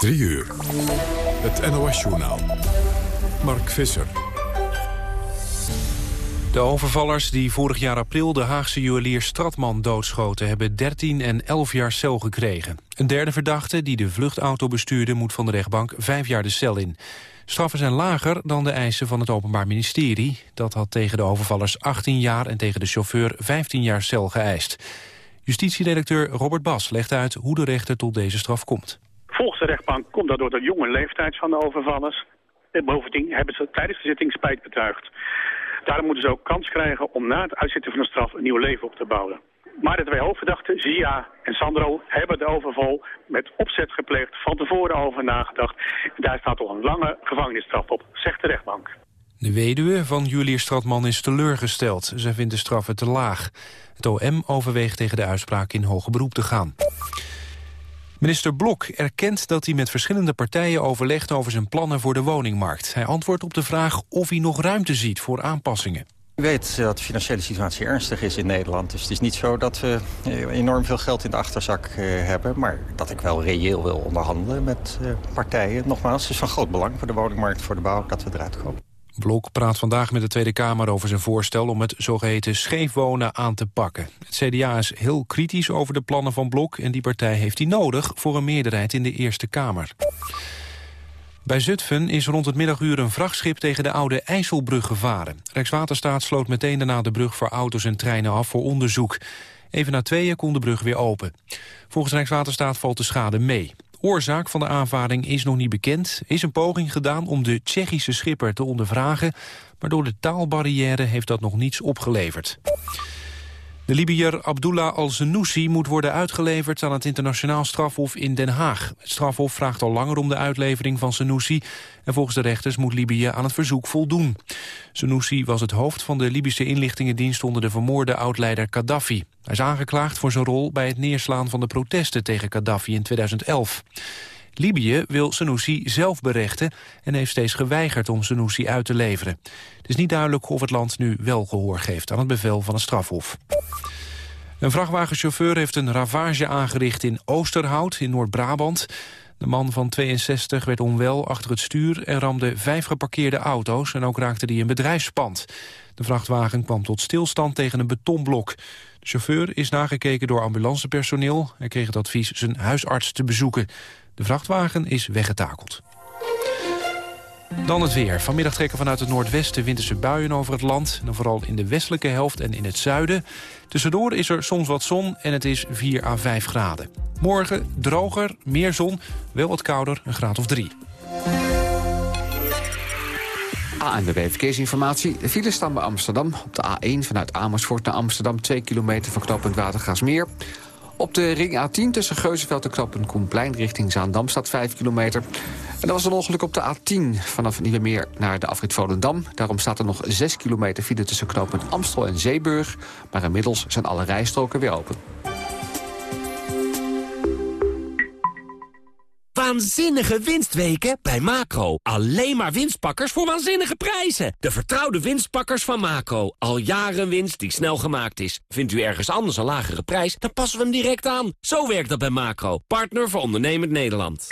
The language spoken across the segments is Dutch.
3 uur. Het NOS-journaal. Mark Visser. De overvallers die vorig jaar april de Haagse juwelier Stratman doodschoten... hebben 13 en 11 jaar cel gekregen. Een derde verdachte die de vluchtauto bestuurde... moet van de rechtbank 5 jaar de cel in. Straffen zijn lager dan de eisen van het Openbaar Ministerie. Dat had tegen de overvallers 18 jaar en tegen de chauffeur 15 jaar cel geëist. Justitieredacteur Robert Bas legt uit hoe de rechter tot deze straf komt. Volgens de rechtbank komt dat door de jonge leeftijd van de overvallers. En bovendien hebben ze tijdens de zitting spijt betuigd. Daarom moeten ze ook kans krijgen om na het uitzitten van de straf een nieuw leven op te bouwen. Maar de twee hoofdverdachten, Zia en Sandro, hebben de overval met opzet gepleegd, van tevoren over nagedacht. En daar staat toch een lange gevangenisstraf op, zegt de rechtbank. De weduwe van Julius Stratman is teleurgesteld. Ze vindt de straffen te laag. Het OM overweegt tegen de uitspraak in hoger beroep te gaan. Minister Blok erkent dat hij met verschillende partijen overlegt over zijn plannen voor de woningmarkt. Hij antwoordt op de vraag of hij nog ruimte ziet voor aanpassingen. U weet dat de financiële situatie ernstig is in Nederland. Dus het is niet zo dat we eh, enorm veel geld in de achterzak eh, hebben. Maar dat ik wel reëel wil onderhandelen met eh, partijen. Nogmaals, het is van groot belang voor de woningmarkt, voor de bouw, dat we eruit komen. Blok praat vandaag met de Tweede Kamer over zijn voorstel om het zogeheten scheefwonen aan te pakken. Het CDA is heel kritisch over de plannen van Blok en die partij heeft die nodig voor een meerderheid in de Eerste Kamer. Bij Zutphen is rond het middaguur een vrachtschip tegen de oude IJsselbrug gevaren. Rijkswaterstaat sloot meteen daarna de brug voor auto's en treinen af voor onderzoek. Even na tweeën kon de brug weer open. Volgens Rijkswaterstaat valt de schade mee. Oorzaak van de aanvaring is nog niet bekend. is een poging gedaan om de Tsjechische schipper te ondervragen... maar door de taalbarrière heeft dat nog niets opgeleverd. De Libiër Abdullah al-Zenoussi moet worden uitgeleverd aan het internationaal strafhof in Den Haag. Het strafhof vraagt al langer om de uitlevering van Zenoussi en volgens de rechters moet Libië aan het verzoek voldoen. Zenoussi was het hoofd van de Libische inlichtingendienst onder de vermoorde oud-leider Gaddafi. Hij is aangeklaagd voor zijn rol bij het neerslaan van de protesten tegen Gaddafi in 2011. Libië wil Senussi zelf berechten en heeft steeds geweigerd om Senussi uit te leveren. Het is niet duidelijk of het land nu wel gehoor geeft aan het bevel van een strafhof. Een vrachtwagenchauffeur heeft een ravage aangericht in Oosterhout in Noord-Brabant. De man van 62 werd onwel achter het stuur en ramde vijf geparkeerde auto's... en ook raakte hij een bedrijfspand. De vrachtwagen kwam tot stilstand tegen een betonblok. De chauffeur is nagekeken door ambulancepersoneel. Hij kreeg het advies zijn huisarts te bezoeken. De vrachtwagen is weggetakeld. Dan het weer. Vanmiddag trekken vanuit het noordwesten winterse buien over het land. En vooral in de westelijke helft en in het zuiden. Tussendoor is er soms wat zon en het is 4 à 5 graden. Morgen droger, meer zon, wel wat kouder, een graad of 3. ANWB Verkeersinformatie. De files staan bij Amsterdam. Op de A1 vanuit Amersfoort naar Amsterdam... 2 kilometer van knooppunt Watergasmeer. Op de ring A10 tussen Geuzenveld en knooppunt Koenplein... richting Zaandam staat 5 kilometer. En er was een ongeluk op de A10 vanaf Nieuwemeer naar de afrit Volendam. Daarom staat er nog 6 kilometer file tussen knooppunt Amstel en Zeeburg. Maar inmiddels zijn alle rijstroken weer open. Waanzinnige winstweken bij Macro. Alleen maar winstpakkers voor waanzinnige prijzen. De vertrouwde winstpakkers van Macro. Al jaren winst die snel gemaakt is. Vindt u ergens anders een lagere prijs, dan passen we hem direct aan. Zo werkt dat bij Macro. Partner voor ondernemend Nederland.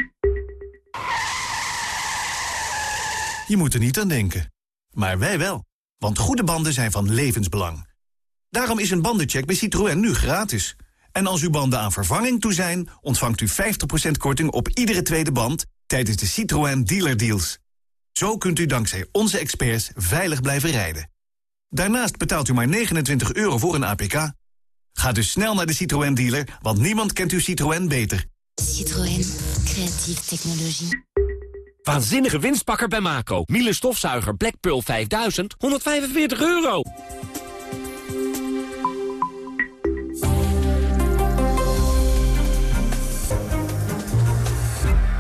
Je moet er niet aan denken. Maar wij wel. Want goede banden zijn van levensbelang. Daarom is een bandencheck bij Citroën nu gratis. En als uw banden aan vervanging toe zijn... ontvangt u 50% korting op iedere tweede band... tijdens de Citroën Dealer Deals. Zo kunt u dankzij onze experts veilig blijven rijden. Daarnaast betaalt u maar 29 euro voor een APK. Ga dus snel naar de Citroën dealer, want niemand kent uw Citroën beter. Citroën, creatieve technologie. Waanzinnige winstpakker bij Macro. Miele stofzuiger Black Pearl 5000, 145 euro.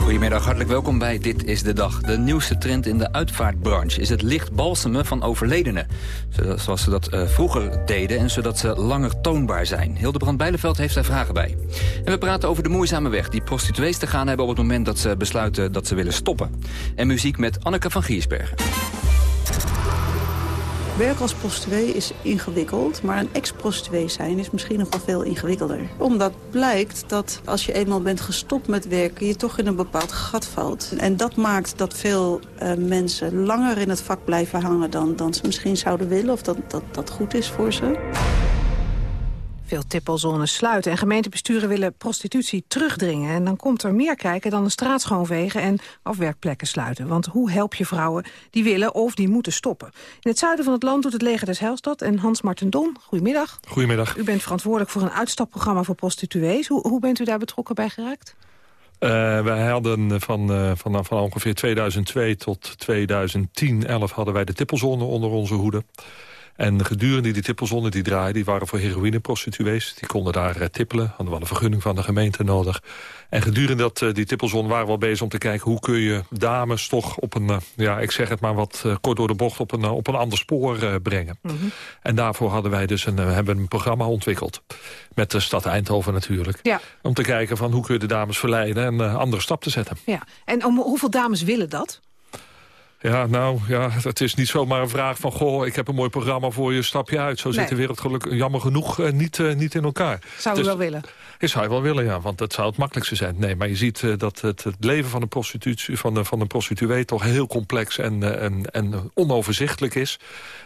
Goedemiddag, hartelijk welkom bij Dit is de Dag. De nieuwste trend in de uitvaartbranche is het licht balsemen van overledenen. Zoals ze dat uh, vroeger deden en zodat ze langer toonbaar zijn. Hildebrand Bijleveld heeft daar vragen bij. En we praten over de moeizame weg die prostituees te gaan hebben... op het moment dat ze besluiten dat ze willen stoppen. En muziek met Anneke van Giersbergen. Werk als prostituee is ingewikkeld, maar een ex-prostituee zijn is misschien nog wel veel ingewikkelder. Omdat blijkt dat als je eenmaal bent gestopt met werken, je toch in een bepaald gat valt. En dat maakt dat veel uh, mensen langer in het vak blijven hangen dan, dan ze misschien zouden willen. Of dat, dat dat goed is voor ze. Veel tippelzones sluiten en gemeentebesturen willen prostitutie terugdringen. En dan komt er meer kijken dan een straat schoonvegen en afwerkplekken sluiten. Want hoe help je vrouwen die willen of die moeten stoppen? In het zuiden van het land doet het leger des Heilstad en Hans Marten Don. Goedemiddag. Goedemiddag. U bent verantwoordelijk voor een uitstapprogramma voor prostituees. Hoe, hoe bent u daar betrokken bij geraakt? Uh, wij hadden van, uh, van, van ongeveer 2002 tot 2010, 11 hadden wij de tippelzone onder onze hoede. En gedurende die tippelzone die draaien, die waren voor heroïneprostituees. Die konden daar uh, tippelen, hadden wel een vergunning van de gemeente nodig. En gedurende dat, uh, die tippelzone waren we al bezig om te kijken... hoe kun je dames toch op een, uh, ja, ik zeg het maar wat kort door de bocht... op een, op een ander spoor brengen. Mm -hmm. En daarvoor hadden wij dus een, hebben een programma ontwikkeld. Met de stad Eindhoven natuurlijk. Ja. Om te kijken van hoe kun je de dames verleiden en een andere stap te zetten. Ja. En om, hoeveel dames willen dat? Ja, nou, ja, het is niet zomaar een vraag van... goh, ik heb een mooi programma voor je, stap je uit. Zo nee. zit de wereld gelukkig, jammer genoeg uh, niet, uh, niet in elkaar. Zou je dus, wel willen? Ik zou je wel willen, ja, want dat zou het makkelijkste zijn. Nee, maar je ziet uh, dat het, het, leven van een, prostitutie, van, de, van een prostituee... toch heel complex en, en, en onoverzichtelijk is.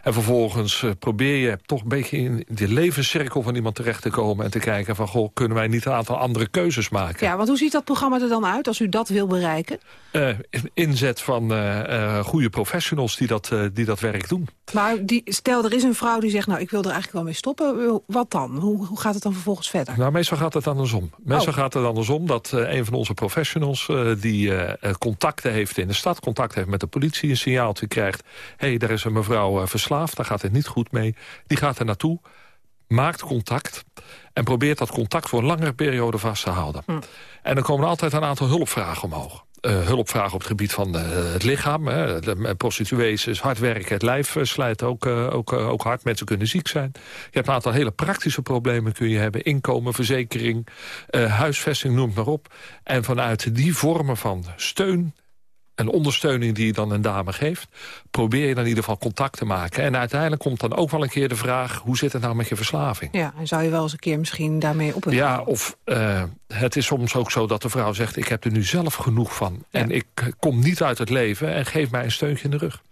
En vervolgens probeer je toch een beetje in de levenscirkel van iemand terecht te komen... en te kijken van, goh, kunnen wij niet een aantal andere keuzes maken? Ja, want hoe ziet dat programma er dan uit als u dat wil bereiken? inzet van goede professionals die dat, uh, die dat werk doen. Maar die, stel, er is een vrouw die zegt, nou, ik wil er eigenlijk wel mee stoppen. Wat dan? Hoe, hoe gaat het dan vervolgens verder? Nou, meestal gaat het andersom. Meestal oh. gaat het andersom dat uh, een van onze professionals... Die contacten heeft in de stad, contact heeft met de politie... een signaaltje krijgt, hé, hey, daar is een mevrouw verslaafd, daar gaat het niet goed mee. Die gaat er naartoe, maakt contact en probeert dat contact voor een langere periode vast te houden. Hm. En dan komen er altijd een aantal hulpvragen omhoog uh, hulpvragen op het gebied van uh, het lichaam. Hè. De prostituees is hard werken, het lijf slijt ook, ook, ook hard. Mensen kunnen ziek zijn. Je hebt een aantal hele praktische problemen kun je hebben. Inkomen, verzekering, huisvesting, noem het maar op. En vanuit die vormen van steun en ondersteuning die je dan een dame geeft... probeer je dan in ieder geval contact te maken. En uiteindelijk komt dan ook wel een keer de vraag... hoe zit het nou met je verslaving? Ja, en zou je wel eens een keer misschien daarmee op Ja, of uh, het is soms ook zo dat de vrouw zegt... ik heb er nu zelf genoeg van ja. en ik kom niet uit het leven... en geef mij een steuntje in de rug.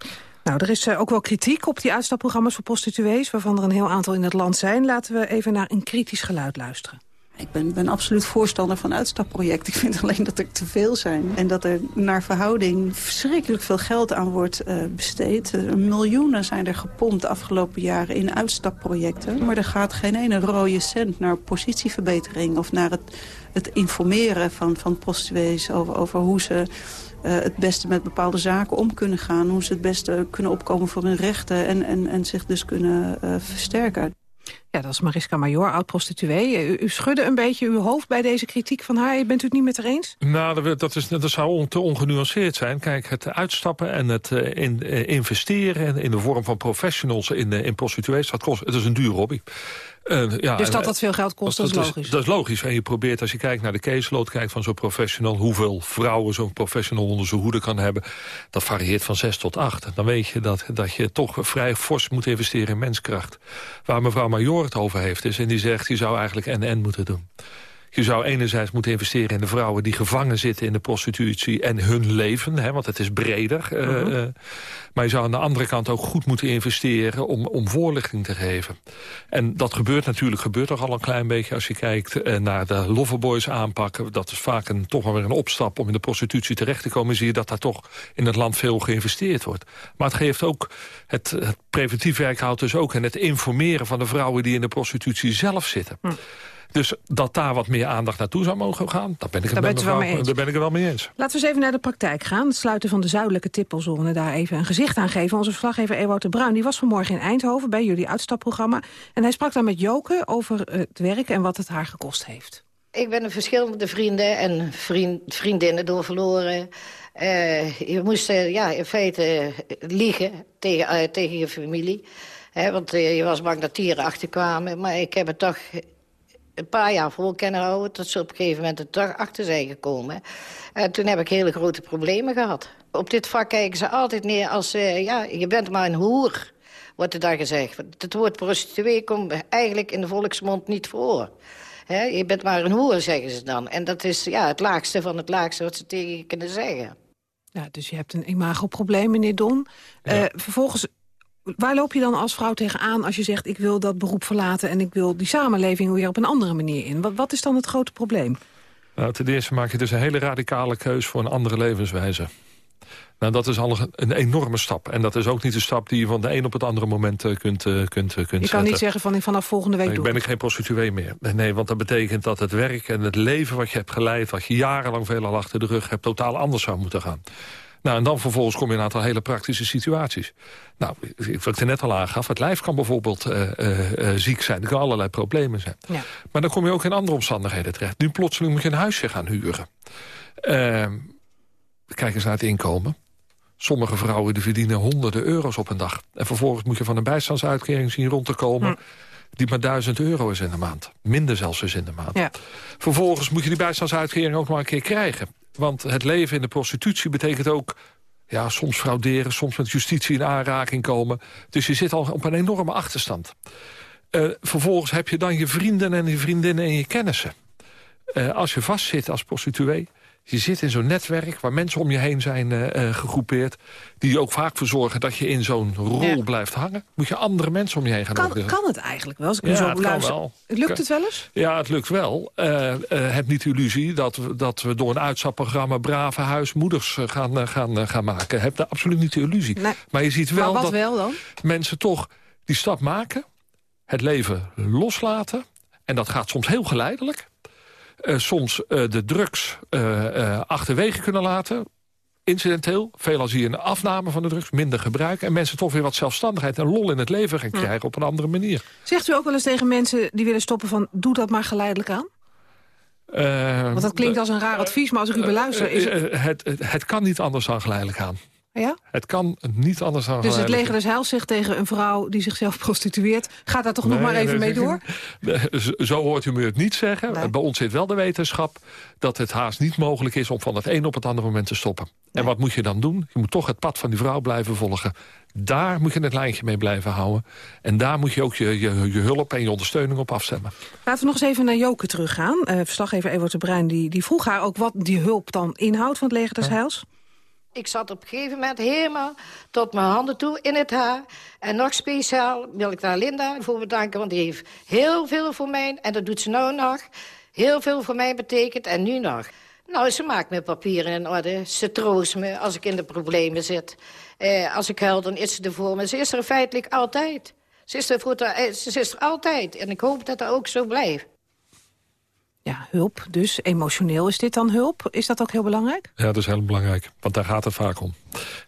Nou, er is uh, ook wel kritiek op die uitstapprogramma's voor prostituees... waarvan er een heel aantal in het land zijn. Laten we even naar een kritisch geluid luisteren. Ik ben, ben absoluut voorstander van uitstapprojecten. Ik vind alleen dat er te veel zijn. En dat er naar verhouding verschrikkelijk veel geld aan wordt uh, besteed. Uh, miljoenen zijn er gepompt de afgelopen jaren in uitstapprojecten. Maar er gaat geen ene rode cent naar positieverbetering... of naar het, het informeren van, van prostituees over, over hoe ze... Uh, het beste met bepaalde zaken om kunnen gaan. Hoe ze het beste kunnen opkomen voor hun rechten en, en, en zich dus kunnen versterken. Ja, dat is Mariska Major, oud-prostituee. U, u, schudde een beetje uw hoofd bij deze kritiek van haar. Bent u het niet met haar eens? Nou, dat, is, dat zou te ongenuanceerd zijn. Kijk, het uitstappen en het uh, in, uh, investeren in de vorm van professionals in, in prostituees... Dat kost, het is een duur hobby. Uh, ja, dus dat dat veel geld kost, dat, dat is logisch? dat is logisch. En je probeert, als je kijkt naar de caseload, kijkt van zo'n professional... hoeveel vrouwen zo'n professional onder zijn hoede kan hebben... dat varieert van 6 tot 8. Dan weet je dat, dat je toch vrij fors moet investeren in menskracht. Waar mevrouw Major het over heeft, is en die zegt... je zou eigenlijk en-en moeten doen. Je zou enerzijds moeten investeren in de vrouwen die gevangen zitten in de prostitutie en hun leven, hè, want het is breder. Uh -huh. uh, maar je zou aan de andere kant ook goed moeten investeren om, om voorlichting te geven. En dat gebeurt natuurlijk, gebeurt toch al een klein beetje als je kijkt uh, naar de loverboys aanpakken. Dat is vaak een, toch wel weer een opstap om in de prostitutie terecht te komen. Zie je dat daar toch in het land veel geïnvesteerd wordt. Maar het geeft ook, het, het preventief werk houdt dus ook en het informeren van de vrouwen die in de prostitutie zelf zitten. Hm. Dus dat daar wat meer aandacht naartoe zou mogen gaan... daar ben ik, daar het, wel daar ben ik het wel mee eens. Laten we eens even naar de praktijk gaan. Het sluiten van de zuidelijke tippelzone. Daar even een gezicht aan geven. Onze verslaggever Ewout de Bruin die was vanmorgen in Eindhoven... bij jullie uitstapprogramma. En hij sprak daar met Joke over het werk en wat het haar gekost heeft. Ik ben verschillende vrienden en vriend, vriendinnen door verloren. Uh, je moest uh, ja, in feite liegen tegen, uh, tegen je familie. Hè, want je was bang dat dieren achterkwamen. Maar ik heb het toch een paar jaar vol kunnen houden... tot ze op een gegeven moment er toch achter zijn gekomen. En toen heb ik hele grote problemen gehad. Op dit vak kijken ze altijd neer als... ja, je bent maar een hoer, wordt er dan gezegd. Het woord prostituee komt eigenlijk in de volksmond niet voor je bent maar een hoer, zeggen ze dan. En dat is ja, het laagste van het laagste wat ze tegen je kunnen zeggen. Ja, dus je hebt een imagoprobleem, meneer Don. Uh, vervolgens, waar loop je dan als vrouw tegenaan als je zegt... ik wil dat beroep verlaten en ik wil die samenleving weer op een andere manier in? Wat, wat is dan het grote probleem? Nou, ten eerste maak je dus een hele radicale keus voor een andere levenswijze. Nou, dat is al een enorme stap. En dat is ook niet een stap die je van de een op het andere moment uh, kunt, uh, kunt, uh, kunt Je kan niet zeggen van vanaf volgende week nee, doe ben ik geen prostituee meer. Nee, want dat betekent dat het werk en het leven wat je hebt geleid... wat je jarenlang veel al achter de rug hebt, totaal anders zou moeten gaan. Nou, en dan vervolgens kom je in een aantal hele praktische situaties. Nou, wat ik er net al aangaf, het lijf kan bijvoorbeeld uh, uh, uh, ziek zijn. Er kan allerlei problemen zijn. Ja. Maar dan kom je ook in andere omstandigheden terecht. Nu plotseling moet je een huisje gaan huren. Ehm, kijk eens naar het inkomen. Sommige vrouwen die verdienen honderden euro's op een dag. En vervolgens moet je van een bijstandsuitkering zien rond te komen... Hm. Die maar duizend euro is in de maand. Minder zelfs is in de maand. Ja. Vervolgens moet je die bijstandsuitkering ook maar een keer krijgen. Want het leven in de prostitutie betekent ook... ja, soms frauderen, soms met justitie in aanraking komen. Dus je zit al op een enorme achterstand. Uh, vervolgens heb je dan je vrienden en je vriendinnen en je kennissen. Uh, als je vastzit als prostituee je zit in zo'n netwerk waar mensen om je heen zijn uh, gegroepeerd... die ook vaak voor zorgen dat je in zo'n rol blijft hangen. Moet je andere mensen om je heen gaan kan, Kan het eigenlijk wel? Als ik ja, zo het luister. Wel. Lukt het wel eens? Ja, het lukt wel. Uh, heb niet de illusie dat we, dat we door een uitstapprogramma... brave huismoeders gaan, gaan, gaan maken. Heb daar absoluut niet de illusie. Nee. Maar je ziet wel dat wel dan? mensen toch die stap maken... het leven loslaten... en dat gaat soms heel geleidelijk... Uh, soms uh, de drugs uh, achterwege kunnen laten. Incidenteel, veelal zie je een afname van de drugs, minder gebruik... en mensen toch weer wat zelfstandigheid en lol in het leven gaan krijgen op een andere manier. Zegt u ook wel eens tegen mensen die willen stoppen van... doe dat maar geleidelijk aan? Want dat klinkt als een raar advies, maar als ik u beluister... Is het... Het, het, het kan niet anders dan geleidelijk gaan. Ja? Het kan niet anders dan Dus het leger des heils zegt tegen een vrouw die zichzelf prostitueert... gaat daar toch nog maar even mee door? Zo hoort u me het niet zeggen. Bij ons zit wel de wetenschap dat het haast niet mogelijk is... om van het een op het andere moment te stoppen. En wat moet je dan doen? Je moet toch het pad van die vrouw blijven volgen. Daar moet je het lijntje mee blijven houden. En daar moet je ook je, je, je hulp en je ondersteuning op afstemmen. Laten we nog eens even naar Joke teruggaan. Uh, verslaggever Evert de Bruin die, die vroeg haar ook wat die hulp dan inhoudt van het leger des heils. Ik zat op een gegeven moment helemaal tot mijn handen toe in het haar. En nog speciaal wil ik daar Linda voor bedanken... want die heeft heel veel voor mij, en dat doet ze nou nog... heel veel voor mij betekent en nu nog. Nou, ze maakt mijn papieren in orde. Ze troost me als ik in de problemen zit. Eh, als ik huil, dan is ze er voor me. Ze is er feitelijk altijd. Ze is er, voor eh, ze is er altijd. En ik hoop dat dat ook zo blijft. Hulp dus. Emotioneel is dit dan hulp? Is dat ook heel belangrijk? Ja, dat is heel belangrijk. Want daar gaat het vaak om.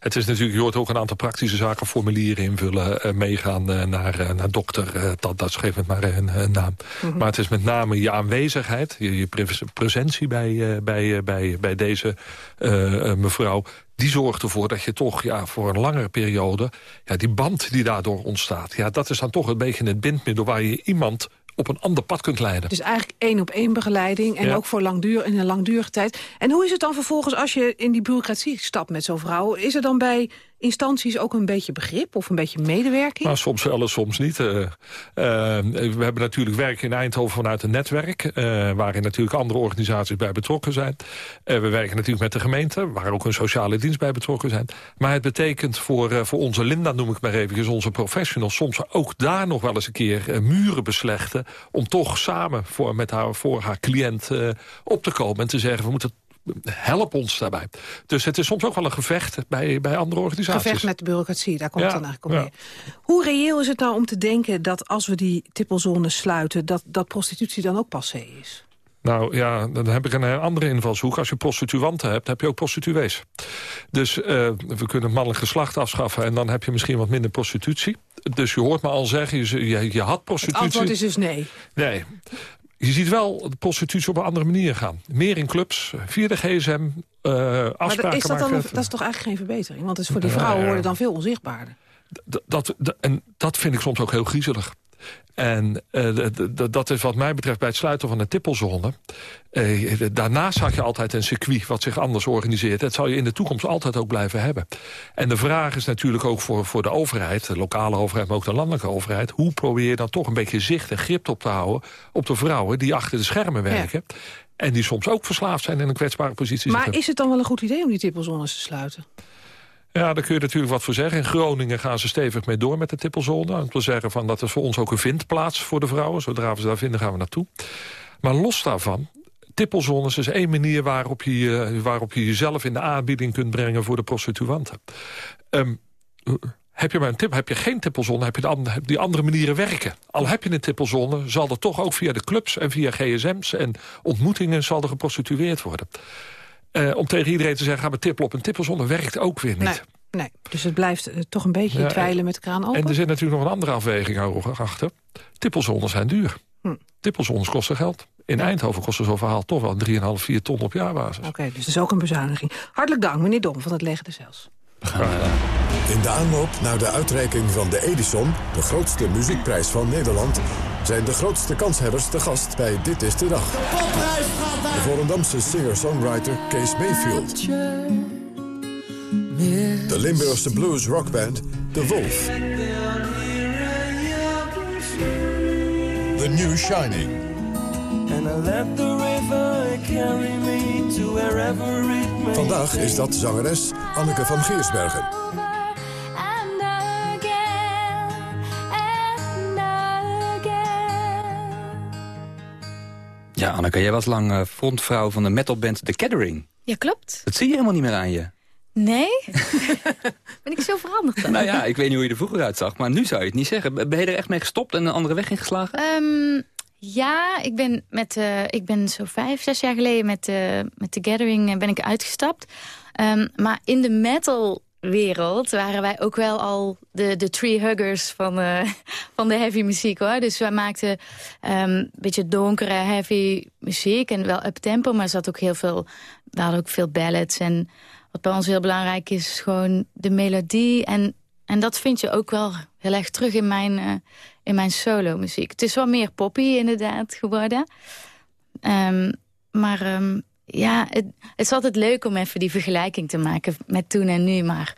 Het is natuurlijk, je hoort ook een aantal praktische zaken... formulieren invullen, uh, meegaan uh, naar, uh, naar dokter. dat, dat geeft het maar een, naam. Mhm. Maar het is met name je aanwezigheid, je, je presentie bij, bij, bij, bij deze mevrouw die zorgt ervoor dat je toch ja, voor een langere periode... Ja, die band die daardoor ontstaat, ja, dat is dan toch een beetje het bindmiddel... waar je iemand op een ander pad kunt leiden. Dus eigenlijk één op één begeleiding en ook voor langduur, in een langdurige tijd. En hoe is het dan vervolgens als je in die bureaucratie stapt met zo'n vrouw? Is er dan bij instanties ook een beetje begrip of een beetje medewerking? Nou, soms wel en soms niet. Uh, uh, we hebben natuurlijk werk in Eindhoven vanuit een netwerk... Uh, waarin natuurlijk andere organisaties bij betrokken zijn. we werken natuurlijk met de gemeente... waar ook een sociale dienst bij betrokken zijn. Maar het betekent voor, voor onze Linda, noem ik maar even... onze professionals, soms ook daar nog wel eens een keer muren beslechten... om toch samen voor, met haar, voor haar cliënt op te komen en te zeggen... we moeten help ons daarbij. Dus het is soms ook wel een gevecht bij, bij andere organisaties. Gevecht met de bureaucratie, daar komt het dan eigenlijk op ja. Hoe reëel is het nou om te denken dat als we die tippelzones sluiten... dat, dat prostitutie dan ook passé is? Nou ja, dan heb ik een andere invalshoek. Als je prostituanten hebt, heb je ook prostituees. Dus uh, we kunnen mannelijk geslacht afschaffen... en dan heb je misschien wat minder prostitutie. Dus je hoort me al zeggen, je, je, je had prostitutie... Het antwoord is dus nee. Nee je ziet wel de prostitutie op een andere manier gaan. Meer in clubs, via de gsm, uh, afspraken maar is dat, dan, dat is toch eigenlijk geen verbetering? Want het is voor die vrouwen worden dan veel onzichtbaarder. Dat, en dat vind ik soms ook heel griezelig. En uh, dat is wat mij betreft bij het sluiten van de tippelzone. Uh, daarnaast had je altijd een circuit wat zich anders organiseert. Dat zal je in de toekomst altijd ook blijven hebben. En de vraag is natuurlijk ook voor, voor de overheid... de lokale overheid, maar ook de landelijke overheid... hoe probeer je dan toch een beetje zicht en grip op te houden... op de vrouwen die achter de schermen werken... Ja. En die soms ook verslaafd zijn in een kwetsbare positie Maar zitten. is het dan wel een goed idee om die tippelzones te sluiten? Ja, daar kun je natuurlijk wat voor zeggen. In Groningen gaan ze stevig mee door met de tippelzone. Om te zeggen van dat is voor ons ook een vindplaats voor de vrouwen. Zodra we ze daar vinden, gaan we naartoe. Maar los daarvan, tippelzones is één manier waarop je, waarop je jezelf in de aanbieding kunt brengen voor de prostituanten. Um, heb je maar een tip, heb je geen tippelzone, heb je de die andere manieren werken. Al heb je een tippelzone, zal er toch ook via de clubs en via gsm's en ontmoetingen zal er geprostitueerd worden. Uh, om tegen iedereen te zeggen, ga maar tippelen op een tippelzone, werkt ook weer niet. Nee, nee. dus het blijft uh, toch een beetje ja, dweilen met de kraan open. En er zit natuurlijk nog een andere afweging achter. Tippelzones zijn duur. Hm. Tippelzones kosten geld. In ja. Eindhoven kost zo'n verhaal toch wel 3,5, 4 ton op jaarbasis. Oké, okay, dus dat is ook een bezuiniging. Hartelijk dank, meneer Dom van het Leger de Zels. In de aanloop naar de uitreiking van de Edison, de grootste muziekprijs van Nederland... zijn de grootste kanshebbers te gast bij Dit is de Dag. De Volendamse singer-songwriter Kees Mayfield. De Limburgse blues rockband The Wolf. The New Shining. Vandaag is dat zangeres Anneke van Geersbergen. Ja, Anneke, jij was lang uh, frontvrouw van de metalband The Gathering. Ja, klopt. Dat zie je helemaal niet meer aan je. Nee? ben ik zo veranderd dan? nou ja, ik weet niet hoe je er vroeger uitzag, maar nu zou je het niet zeggen. Ben je er echt mee gestopt en een andere weg ingeslagen? Um, ja, ik ben, met, uh, ik ben zo vijf, zes jaar geleden met, uh, met The Gathering ben ik uitgestapt. Um, maar in de metal wereld waren wij ook wel al de, de tree huggers van, uh, van de heavy muziek hoor. Dus wij maakten um, een beetje donkere heavy muziek en wel up tempo, maar zat ook heel veel, we hadden ook veel ballads en wat bij ons heel belangrijk is, gewoon de melodie en en dat vind je ook wel heel erg terug in mijn, uh, in mijn solo muziek. Het is wel meer poppy inderdaad geworden. Um, maar um, ja, het, het, is altijd leuk om even die vergelijking te maken met toen en nu. Maar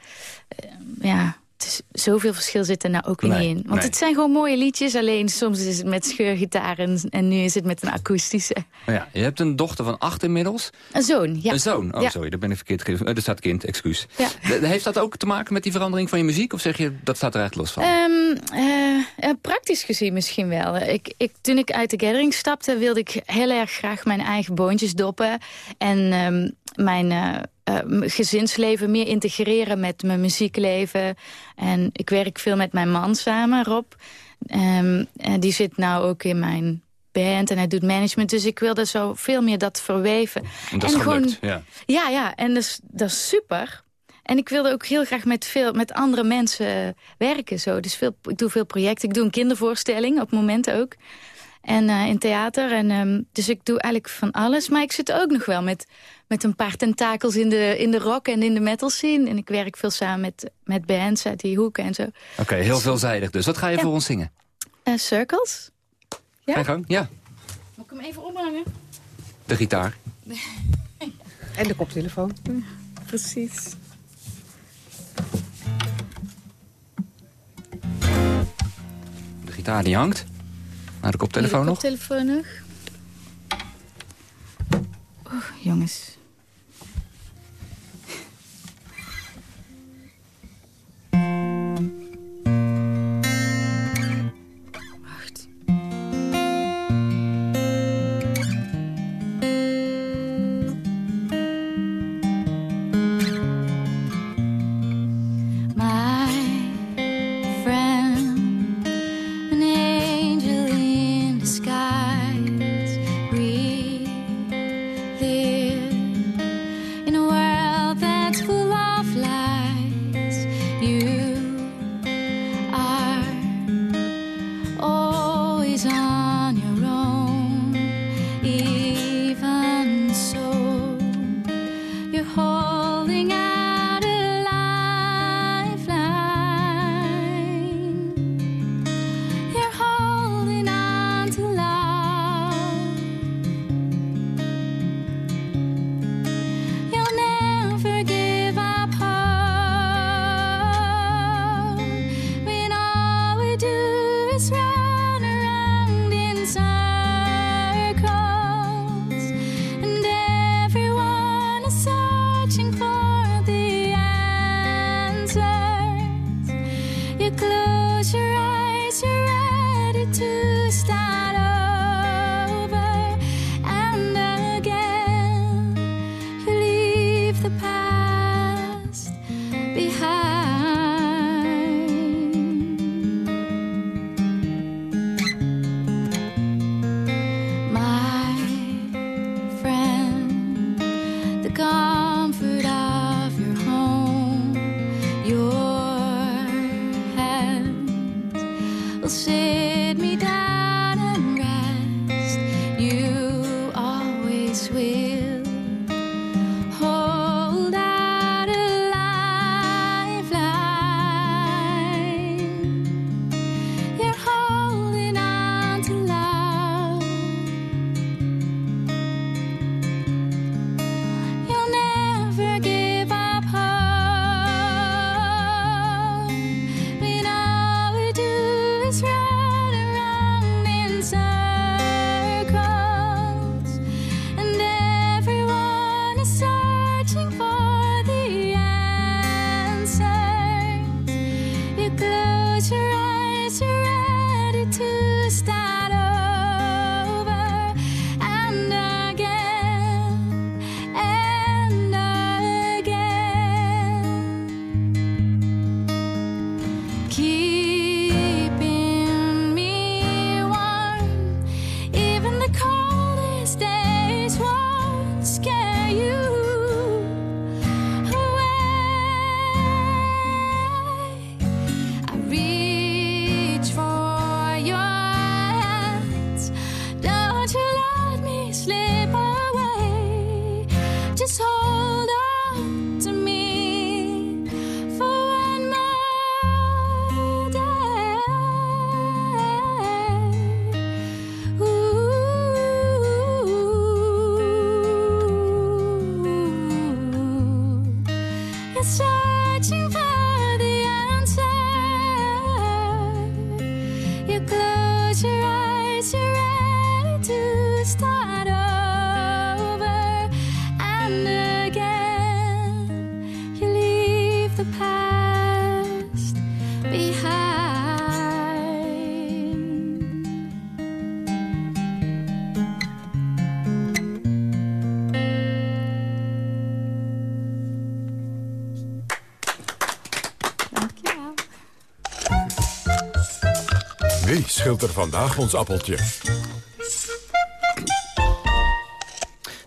uh, ja, is, zoveel verschil zit er nou ook weer nee, niet in. Want nee. het zijn gewoon mooie liedjes. Alleen soms is het met scheurgitaar en, nu is het met een akoestische. Ja, je hebt een dochter van acht inmiddels. Een zoon, ja. Een zoon? Oh, ja. sorry, daar ben ik verkeerd gegeven. Er staat kind, excuus. Ja. Heeft dat ook te maken met die verandering van je muziek? Of zeg je, dat staat er echt los van? Um, uh, uh, praktisch gezien misschien wel. Ik, ik, toen ik uit de gathering stapte, wilde ik heel erg graag mijn eigen boontjes doppen. En um, mijn... Uh, gezinsleven meer integreren met mijn muziekleven. En ik werk veel met mijn man samen, Rob. Um, en die zit nou ook in mijn band en hij doet management. Dus ik wilde zo veel meer dat verweven. En dat is gelukt, ja. Ja, ja, en dat is, dat is super. En ik wilde ook heel graag met, veel, met andere mensen werken. Zo. Dus veel, ik doe veel projecten. Ik doe een kindervoorstelling op momenten ook. En uh, in theater. En, um, dus ik doe eigenlijk van alles. Maar ik zit ook nog wel met, met een paar tentakels in de, in de rock en in de metal scene. En ik werk veel samen met, met bands uit die hoeken en zo. Oké, okay, heel veelzijdig dus. Wat ga je ja. voor ons zingen? Uh, circles. Ja? Ga je gang, ja. Moet ik hem even omhangen? De gitaar. en de koptelefoon. Precies. De gitaar die hangt. Naar de koptelefoon de nog? koptelefoon nog. Oh, jongens. Er vandaag ons appeltje?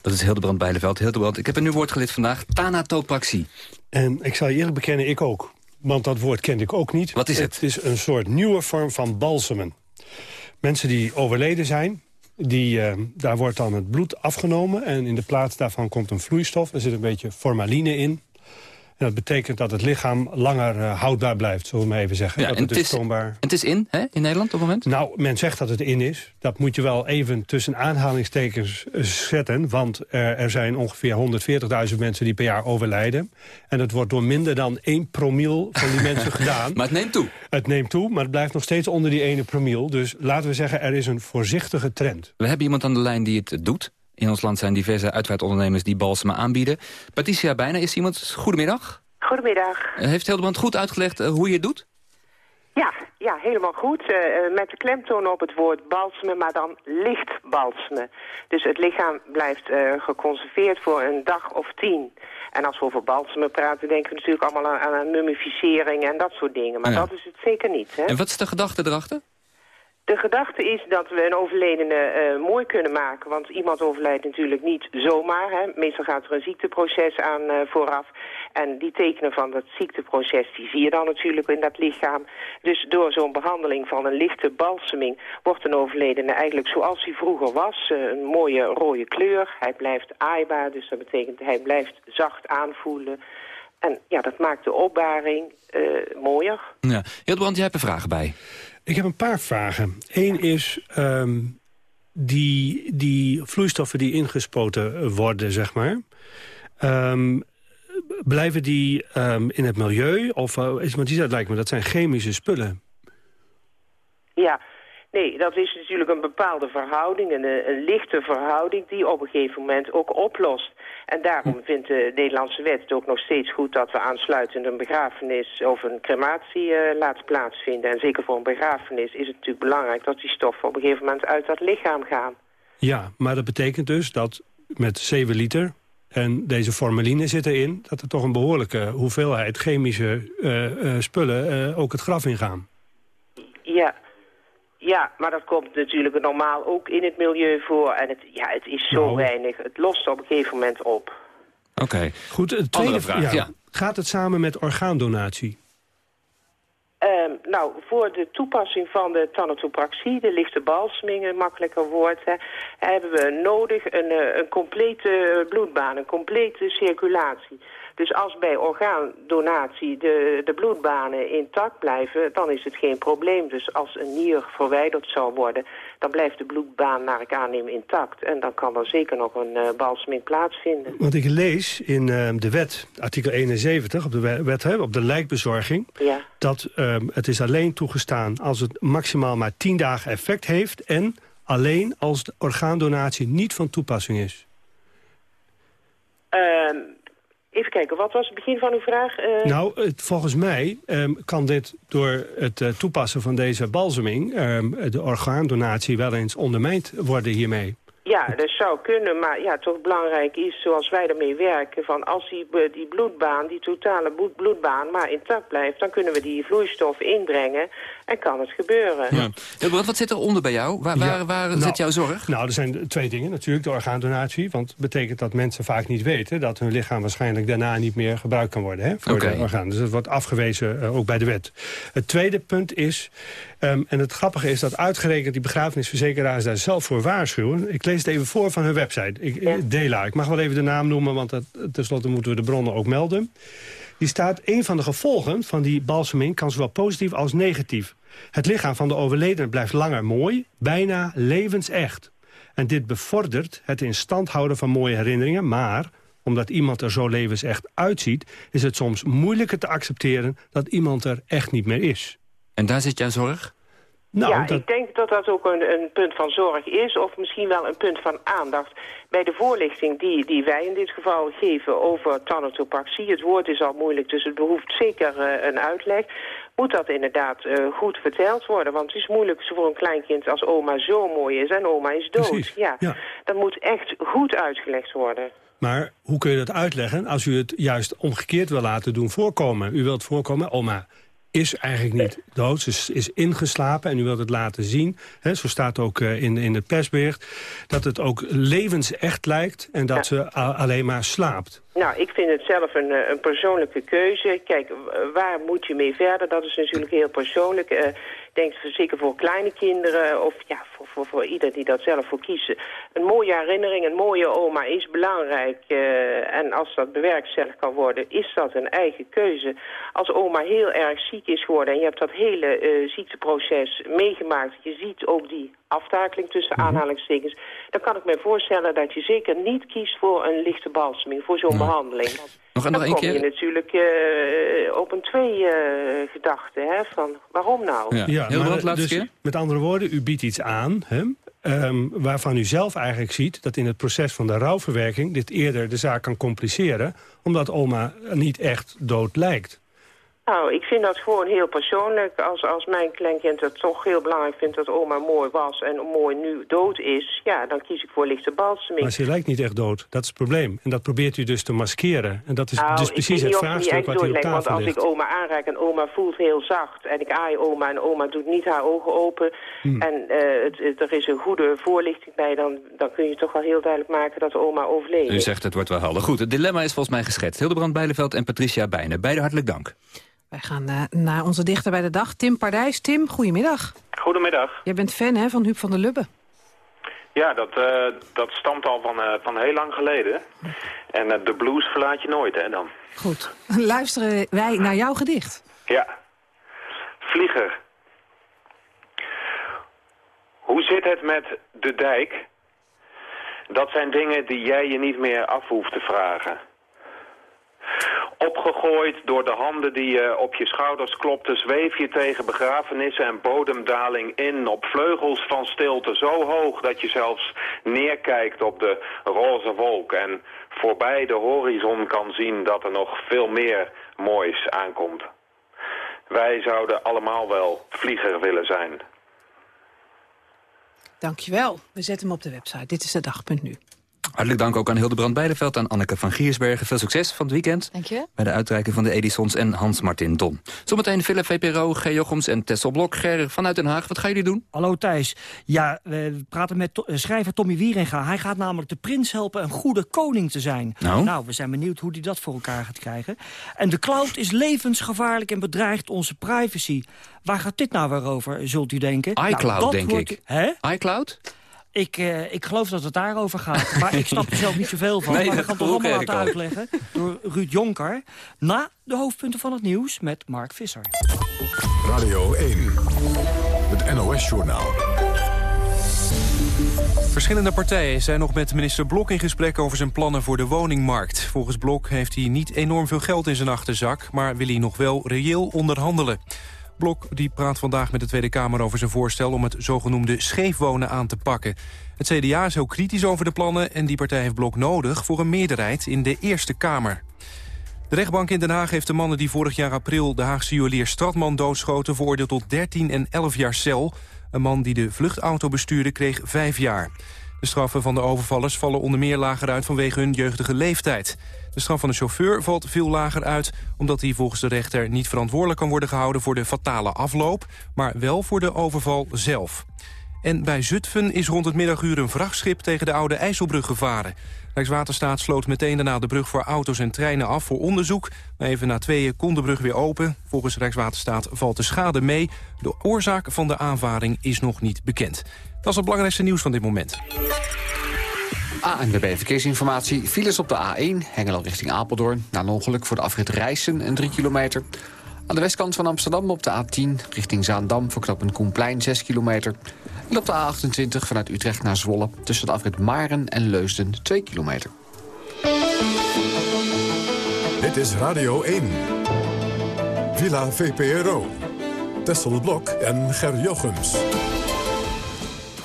Dat is Hildebrand Bijleveld. Hildebrand, ik heb een nieuw woord geleerd vandaag. Thanatopraxie. En ik zal je eerlijk bekennen, ik ook. Want dat woord kende ik ook niet. Wat is het? Het is een soort nieuwe vorm van balsemen. Mensen die overleden zijn, die, uh, daar wordt dan het bloed afgenomen... en in de plaats daarvan komt een vloeistof. Er zit een beetje formaline in. En dat betekent dat het lichaam langer uh, houdbaar blijft, zullen we maar even zeggen. Ja, dat en het, dus is, het is in, hè, in Nederland op het moment? Nou, men zegt dat het in is. Dat moet je wel even tussen aanhalingstekens eh, zetten. Want er, er zijn ongeveer 140.000 mensen die per jaar overlijden. En dat wordt door minder dan 1 promiel van die mensen gedaan. Maar het neemt toe. Het neemt toe, maar het blijft nog steeds onder die ene promiel. Dus laten we zeggen, er is een voorzichtige trend. We hebben iemand aan de lijn die het doet. In ons land zijn diverse uitvaartondernemers die balsemen aanbieden. Patricia Bijna is iemand. Goedemiddag. Goedemiddag. Heeft Hildebrand goed uitgelegd uh, hoe je het doet? Ja, ja helemaal goed. Uh, met de klemtoon op het woord balsemen, maar dan licht balsemen. Dus het lichaam blijft uh, geconserveerd voor een dag of tien. En als we over balsemen praten, denken we natuurlijk allemaal aan, aan mummificering en dat soort dingen. Maar Ja. dat is het zeker niet. Hè? En wat is de gedachte erachter? De gedachte is dat we een overledene eh, mooi kunnen maken. Want iemand overlijdt natuurlijk niet zomaar. Hè. Meestal gaat er een ziekteproces aan eh, vooraf. En die tekenen van dat ziekteproces, die zie je dan natuurlijk in dat lichaam. Dus door zo'n behandeling van een lichte balseming... wordt een overledene eigenlijk zoals hij vroeger was. eh, een mooie rode kleur. Hij blijft aaibaar, dus dat betekent hij blijft zacht aanvoelen. En ja, dat maakt de opbaring mooier. Ja. Hildebrand, jij hebt er vragen bij. Ik heb een paar vragen. Eén is ehm, die, die vloeistoffen die ingespoten worden, zeg maar. Ehm, blijven die ehm, in het milieu? Of, uh, is, want die dat lijkt me, dat zijn chemische spullen. Ja, nee, dat is natuurlijk een bepaalde verhouding, eh, een lichte verhouding die op een gegeven moment ook oplost. En daarom vindt de Nederlandse wet het ook nog steeds goed dat we aansluitend een begrafenis of een crematie eh, laten plaatsvinden. En zeker voor een begrafenis is het natuurlijk belangrijk dat die stoffen op een gegeven moment uit dat lichaam gaan. Ja, maar dat betekent dus dat met 7 liter... en deze formaline zit erin... dat er toch een behoorlijke hoeveelheid chemische eh, eh, spullen... ook het graf ingaan. Ja. Ja, maar dat komt natuurlijk normaal ook in het milieu voor. En het, ja, het is zo Nou. weinig. Het lost op een gegeven moment op. Oké. Goed, het tweede Andere vraag, ja. Gaat het samen met orgaandonatie? Ehm, nou, voor de toepassing van de thanatopraxie, de lichte balseming, een makkelijker woord, hè, hebben we nodig een, eh, een complete bloedbaan, een complete circulatie. Dus als bij orgaandonatie de, de bloedbanen intact blijven, dan is het geen probleem. Dus als een nier verwijderd zou worden, dan blijft de bloedbaan naar ik aanneem intact. En dan kan er zeker nog een uh, balseming plaatsvinden. Want ik lees in uh, de wet, artikel 71, op de wet, hè, op de lijkbezorging... Ja. dat uh, het is alleen toegestaan als het maximaal maar 10 dagen effect heeft... en alleen als de orgaandonatie niet van toepassing is. Ehm, Even kijken, wat was het begin van uw vraag? Uh... Nou, volgens mij um, kan dit door het uh, toepassen van deze balseming... Um, de orgaandonatie wel eens ondermijnd worden hiermee. Ja, dat zou kunnen, maar ja, toch belangrijk is, zoals wij ermee werken... van als die, die bloedbaan, die totale bloedbaan maar intact blijft... dan kunnen we die vloeistof inbrengen en kan het gebeuren. Ja. Wat, wat zit er onder bij jou? Waar, waar, waar nou, zit jouw zorg? Nou, er zijn twee dingen. Natuurlijk de orgaandonatie, want het betekent dat mensen vaak niet weten... dat hun lichaam waarschijnlijk daarna niet meer gebruikt kan worden hè, voor Oké. de orgaan. Dus dat wordt afgewezen uh, ook bij de wet. Het tweede punt is, um, en het grappige is dat uitgerekend die begrafenisverzekeraars daar zelf voor waarschuwen. Ik lees het even voor van hun website. Ik, Ja. Dela, ik mag wel even de naam noemen, want dat, tenslotte moeten we de bronnen ook melden. Die staat, een van de gevolgen van die balseming kan zowel positief als negatief. Het lichaam van de overledene blijft langer mooi, bijna levensecht. En dit bevordert het in stand houden van mooie herinneringen, maar omdat iemand er zo levensecht uitziet... is het soms moeilijker te accepteren dat iemand er echt niet meer is. En daar zit jouw zorg? Nou, ja, dat- ik denk dat dat ook een, een punt van zorg is, of misschien wel een punt van aandacht. Bij de voorlichting die, die wij in dit geval geven over thanatopraxie, het woord is al moeilijk, dus het behoeft zeker eh, een uitleg, moet dat inderdaad eh, goed verteld worden. Want het is moeilijk voor een kleinkind als oma zo mooi is en oma is dood. Precies, Ja, ja. dat moet echt goed uitgelegd worden. Maar hoe kun je dat uitleggen als u het juist omgekeerd wil laten doen voorkomen? U wilt voorkomen, oma is eigenlijk niet dood, ze is, is ingeslapen... en u wilt het laten zien, zo staat ook eh, in, in het persbericht... dat het ook levensecht lijkt en dat ze alleen maar slaapt. Nou, ik vind het zelf een, eh, een persoonlijke keuze. Kijk, waar moet je mee verder? Dat is natuurlijk heel persoonlijk. Eh, denk zeker voor kleine kinderen of ja, voor, voor, voor ieder die dat zelf voor kiezen. Een mooie herinnering, een mooie oma is belangrijk. eh, en als dat bewerkstelligd kan worden, is dat een eigen keuze. Als oma heel erg ziek is geworden en je hebt dat hele eh, ziekteproces meegemaakt. Je ziet ook die aftakeling tussen aanhalingstekens. Dan kan ik me voorstellen dat je zeker niet kiest voor een lichte balseming, voor zo'n behandeling. Nog, nog dan één kom je keer? natuurlijk eh, op een twee eh, gedachte, hè, van waarom nou? Ja. Heel maar, dus, keer? Met andere woorden, u biedt iets aan... Hè, ehm, waarvan u zelf eigenlijk ziet dat in het proces van de rouwverwerking... dit eerder de zaak kan compliceren... omdat oma niet echt dood lijkt. Nou, ik vind dat gewoon heel persoonlijk. Als, als mijn kleinkind het toch heel belangrijk vindt dat oma mooi was en mooi nu dood is... ja, dan kies ik voor lichte balseming. Maar ze lijkt niet echt dood. Dat is het probleem. En dat probeert u dus te maskeren. En dat is Nou, dus precies het vraagstuk wat hier op tafel Want als ligt. ik oma aanraak en oma voelt heel zacht... en ik aai oma en oma doet niet haar ogen open... Hmm. en eh, het, het- er is een goede voorlichting bij... Dan, dan kun je toch wel heel duidelijk maken dat oma overleden U zegt het wordt wel helder. Goed, het dilemma is volgens mij geschetst. Hildebrand Bijleveld en Patricia Bijnen. Beide hartelijk dank. Wij gaan eh, naar onze dichter bij de dag, Tim Pardijs. Tim, goedemiddag. Goedemiddag. Jij bent fan hè, van Huub van der Lubbe. Ja, dat, eh, dat stamt al van, eh, van heel lang geleden. En de blues verlaat je nooit, hè, dan. Goed. Luisteren wij naar jouw gedicht. Ja. Vlieger. Hoe zit het met de dijk? Dat zijn dingen die jij je niet meer af hoeft te vragen. Opgegooid door de handen die je op je schouders klopten... zweef je tegen begrafenissen en bodemdaling in... op vleugels van stilte zo hoog dat je zelfs neerkijkt op de roze wolk... en voorbij de horizon kan zien dat er nog veel meer moois aankomt. Wij zouden allemaal wel vlieger willen zijn. Dankjewel. We zetten hem op de website. Dit is de dag.nu. Hartelijk dank ook aan Hildebrand Beideveld en Anneke van Giersbergen. Veel succes van het weekend. Dank je. Bij de uitreiking van de Edisons en Hans-Martin Don. Zometeen Philip VPRO, G. Jochems en Tessel Blok. Ger vanuit Den Haag, wat gaan jullie doen? Hallo Thijs. Ja, we praten met to schrijver Tommy Wieringa. Hij gaat namelijk de prins helpen een goede koning te zijn. Nou? nou, we zijn benieuwd hoe hij dat voor elkaar gaat krijgen. En de cloud is levensgevaarlijk en bedreigt onze privacy. Waar gaat dit nou weer over, zult u denken? iCloud, nou, denk wordt... ik. Hè? iCloud? Ik, uh, ik geloof dat het daarover gaat. Maar ik snap er zelf niet zoveel van. Nee, maar we gaan het vroeg allemaal laten uitleggen door Ruud Jonker. Na de hoofdpunten van het nieuws met Mark Visser. Radio 1, het NOS-journaal. Verschillende partijen zijn nog met minister Blok in gesprek over zijn plannen voor de woningmarkt. Volgens Blok heeft hij niet enorm veel geld in zijn achterzak, maar wil hij nog wel reëel onderhandelen. Blok die praat vandaag met de Tweede Kamer over zijn voorstel om het zogenoemde scheefwonen aan te pakken. Het CDA is heel kritisch over de plannen en die partij heeft Blok nodig voor een meerderheid in de Eerste Kamer. De rechtbank in Den Haag heeft de mannen die vorig jaar april de Haagse juwelier Stratman doodschoten veroordeeld tot 13 en 11 jaar cel. Een man die de vluchtauto bestuurde kreeg 5 jaar. De straffen van de overvallers vallen onder meer lager uit vanwege hun jeugdige leeftijd. De straf van de chauffeur valt veel lager uit... omdat hij volgens de rechter niet verantwoordelijk kan worden gehouden... voor de fatale afloop, maar wel voor de overval zelf. En bij Zutphen is rond het middaguur een vrachtschip... tegen de oude IJsselbrug gevaren. Rijkswaterstaat sloot meteen daarna de brug voor auto's en treinen af voor onderzoek. Maar even na tweeën kon de brug weer open. Volgens Rijkswaterstaat valt de schade mee. De oorzaak van de aanvaring is nog niet bekend. Dat is het belangrijkste nieuws van dit moment. ANWB Verkeersinformatie. Files op de A1, Hengelo richting Apeldoorn. Na een ongeluk voor de afrit Rijssen, een 3 kilometer. Aan de westkant van Amsterdam op de A10 richting Zaandam... voor knooppunt Koenplein, 6 kilometer. En op de A28 vanuit Utrecht naar Zwolle... tussen de afrit Maren en Leusden, 2 kilometer. Dit is Radio 1. Villa VPRO. Tessel Blok en Ger Jochems.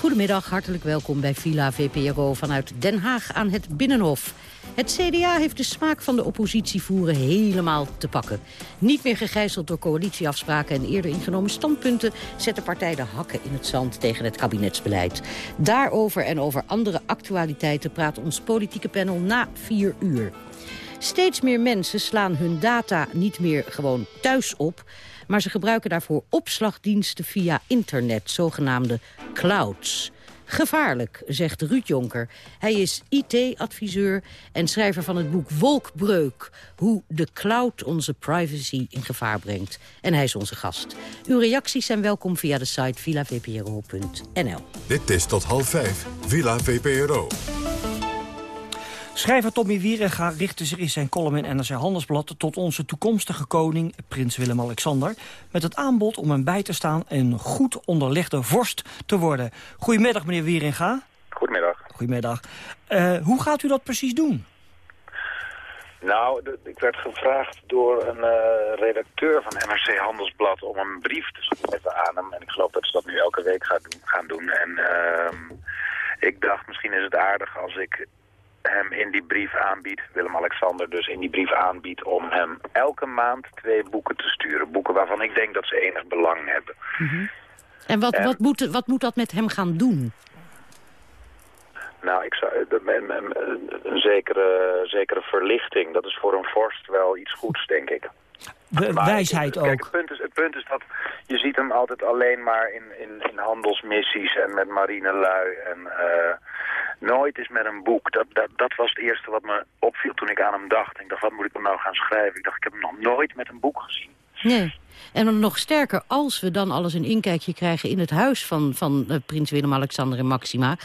Goedemiddag, hartelijk welkom bij Villa VPRO vanuit Den Haag aan het Binnenhof. Het CDA heeft de smaak van de oppositie voeren helemaal te pakken. Niet meer gegijzeld door coalitieafspraken en eerder ingenomen standpunten... zet de partij de hakken in het zand tegen het kabinetsbeleid. Daarover en over andere actualiteiten praat ons politieke panel na vier uur. Steeds meer mensen slaan hun data niet meer gewoon thuis op... maar ze gebruiken daarvoor opslagdiensten via internet, zogenaamde clouds. Gevaarlijk, zegt Ruud Jonker. Hij is IT-adviseur en schrijver van het boek Wolkbreuk... hoe de cloud onze privacy in gevaar brengt. En hij is onze gast. Uw reacties zijn welkom via de site villavpro.nl. Dit is tot half vijf, Villa VPRO. Schrijver Tommy Wieringa richtte zich in zijn column in NRC Handelsblad... tot onze toekomstige koning, prins Willem-Alexander... met het aanbod om hem bij te staan en een goed onderlegde vorst te worden. Goedemiddag, meneer Wieringa. Goedemiddag. Goedemiddag. Uh, hoe gaat u dat precies doen? Nou, ik werd gevraagd door een uh, redacteur van NRC Handelsblad om een brief te schrijven aan hem. En ik geloof dat ze dat nu elke week gaan doen. Gaan doen. En uh, ik dacht, misschien is het aardig als ik hem in die brief aanbiedt, Willem-Alexander dus in die brief aanbiedt... om hem elke maand twee boeken te sturen. Boeken waarvan ik denk dat ze enig belang hebben. Mm -hmm. En wat, en, wat, moet, wat moet dat met hem gaan doen? Nou, ik zou, een, een zekere, zekere verlichting. Dat is voor een vorst wel iets goeds, denk ik. Wijsheid kijk, ook. Het punt, is, het punt is dat je ziet hem altijd alleen maar in, in, in handelsmissies en met marinelui en uh, nooit is met een boek. Dat, dat, dat was het eerste wat me opviel toen ik aan hem dacht. Ik dacht, wat moet ik hem nou gaan schrijven? Ik dacht, ik heb hem nog nooit met een boek gezien. Nee. En nog sterker, als we dan alles een inkijkje krijgen in het huis van, van uh, prins Willem-Alexander en Maxima...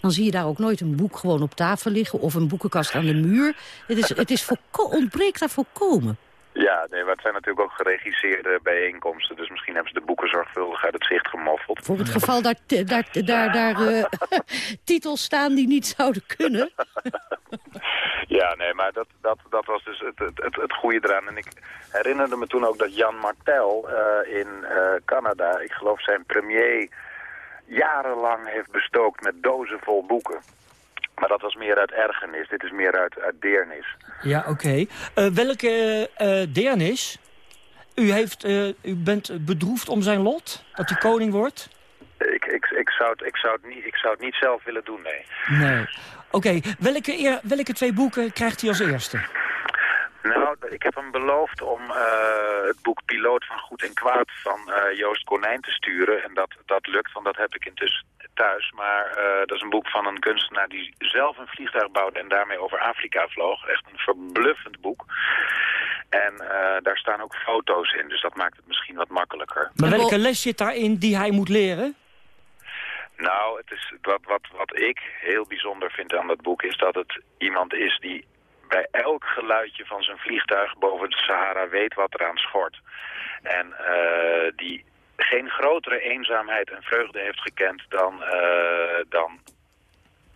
dan zie je daar ook nooit een boek gewoon op tafel liggen of een boekenkast aan de muur. Het, is, het is ontbreekt daar volkomen. Ja, nee, maar het zijn natuurlijk ook geregisseerde bijeenkomsten. Dus misschien hebben ze de boeken zorgvuldig uit het zicht gemoffeld. Voor het geval daar, daar, daar, daar uh, titels staan die niet zouden kunnen. ja, nee, maar dat, dat, dat was dus het, het, het, het goede eraan. En ik herinnerde me toen ook dat Jan Martel uh, in uh, Canada, ik geloof zijn premier, jarenlang heeft bestookt met dozen vol boeken. Maar dat was meer uit ergernis. Dit is meer uit, uit deernis. Ja, oké. Okay. Uh, welke uh, deernis? U, heeft, uh, u bent bedroefd om zijn lot? Dat hij koning wordt? Ik, ik, ik zou het, ik, zou het niet, ik zou het niet zelf willen doen, nee. Nee. Oké, welke, eer- welke twee boeken krijgt hij als eerste? Nou, ik heb hem beloofd om eh, het boek Piloot van Goed en Kwaad van eh, Joost Konijn te sturen. En dat, dat lukt, want dat heb ik intussen thuis. Maar eh, dat is een boek van een kunstenaar die zelf een vliegtuig bouwde en daarmee over Afrika vloog. Echt een verbluffend boek. En eh, daar staan ook foto's in, dus dat maakt het misschien wat makkelijker. Maar welke les zit daarin die hij moet leren? Nou, het is, wat, wat, wat ik heel bijzonder vind aan dat boek is dat het iemand is die bij elk geluidje van zijn vliegtuig boven de Sahara weet wat eraan schort. En eh, die geen grotere eenzaamheid en vreugde heeft gekend dan, eh, dan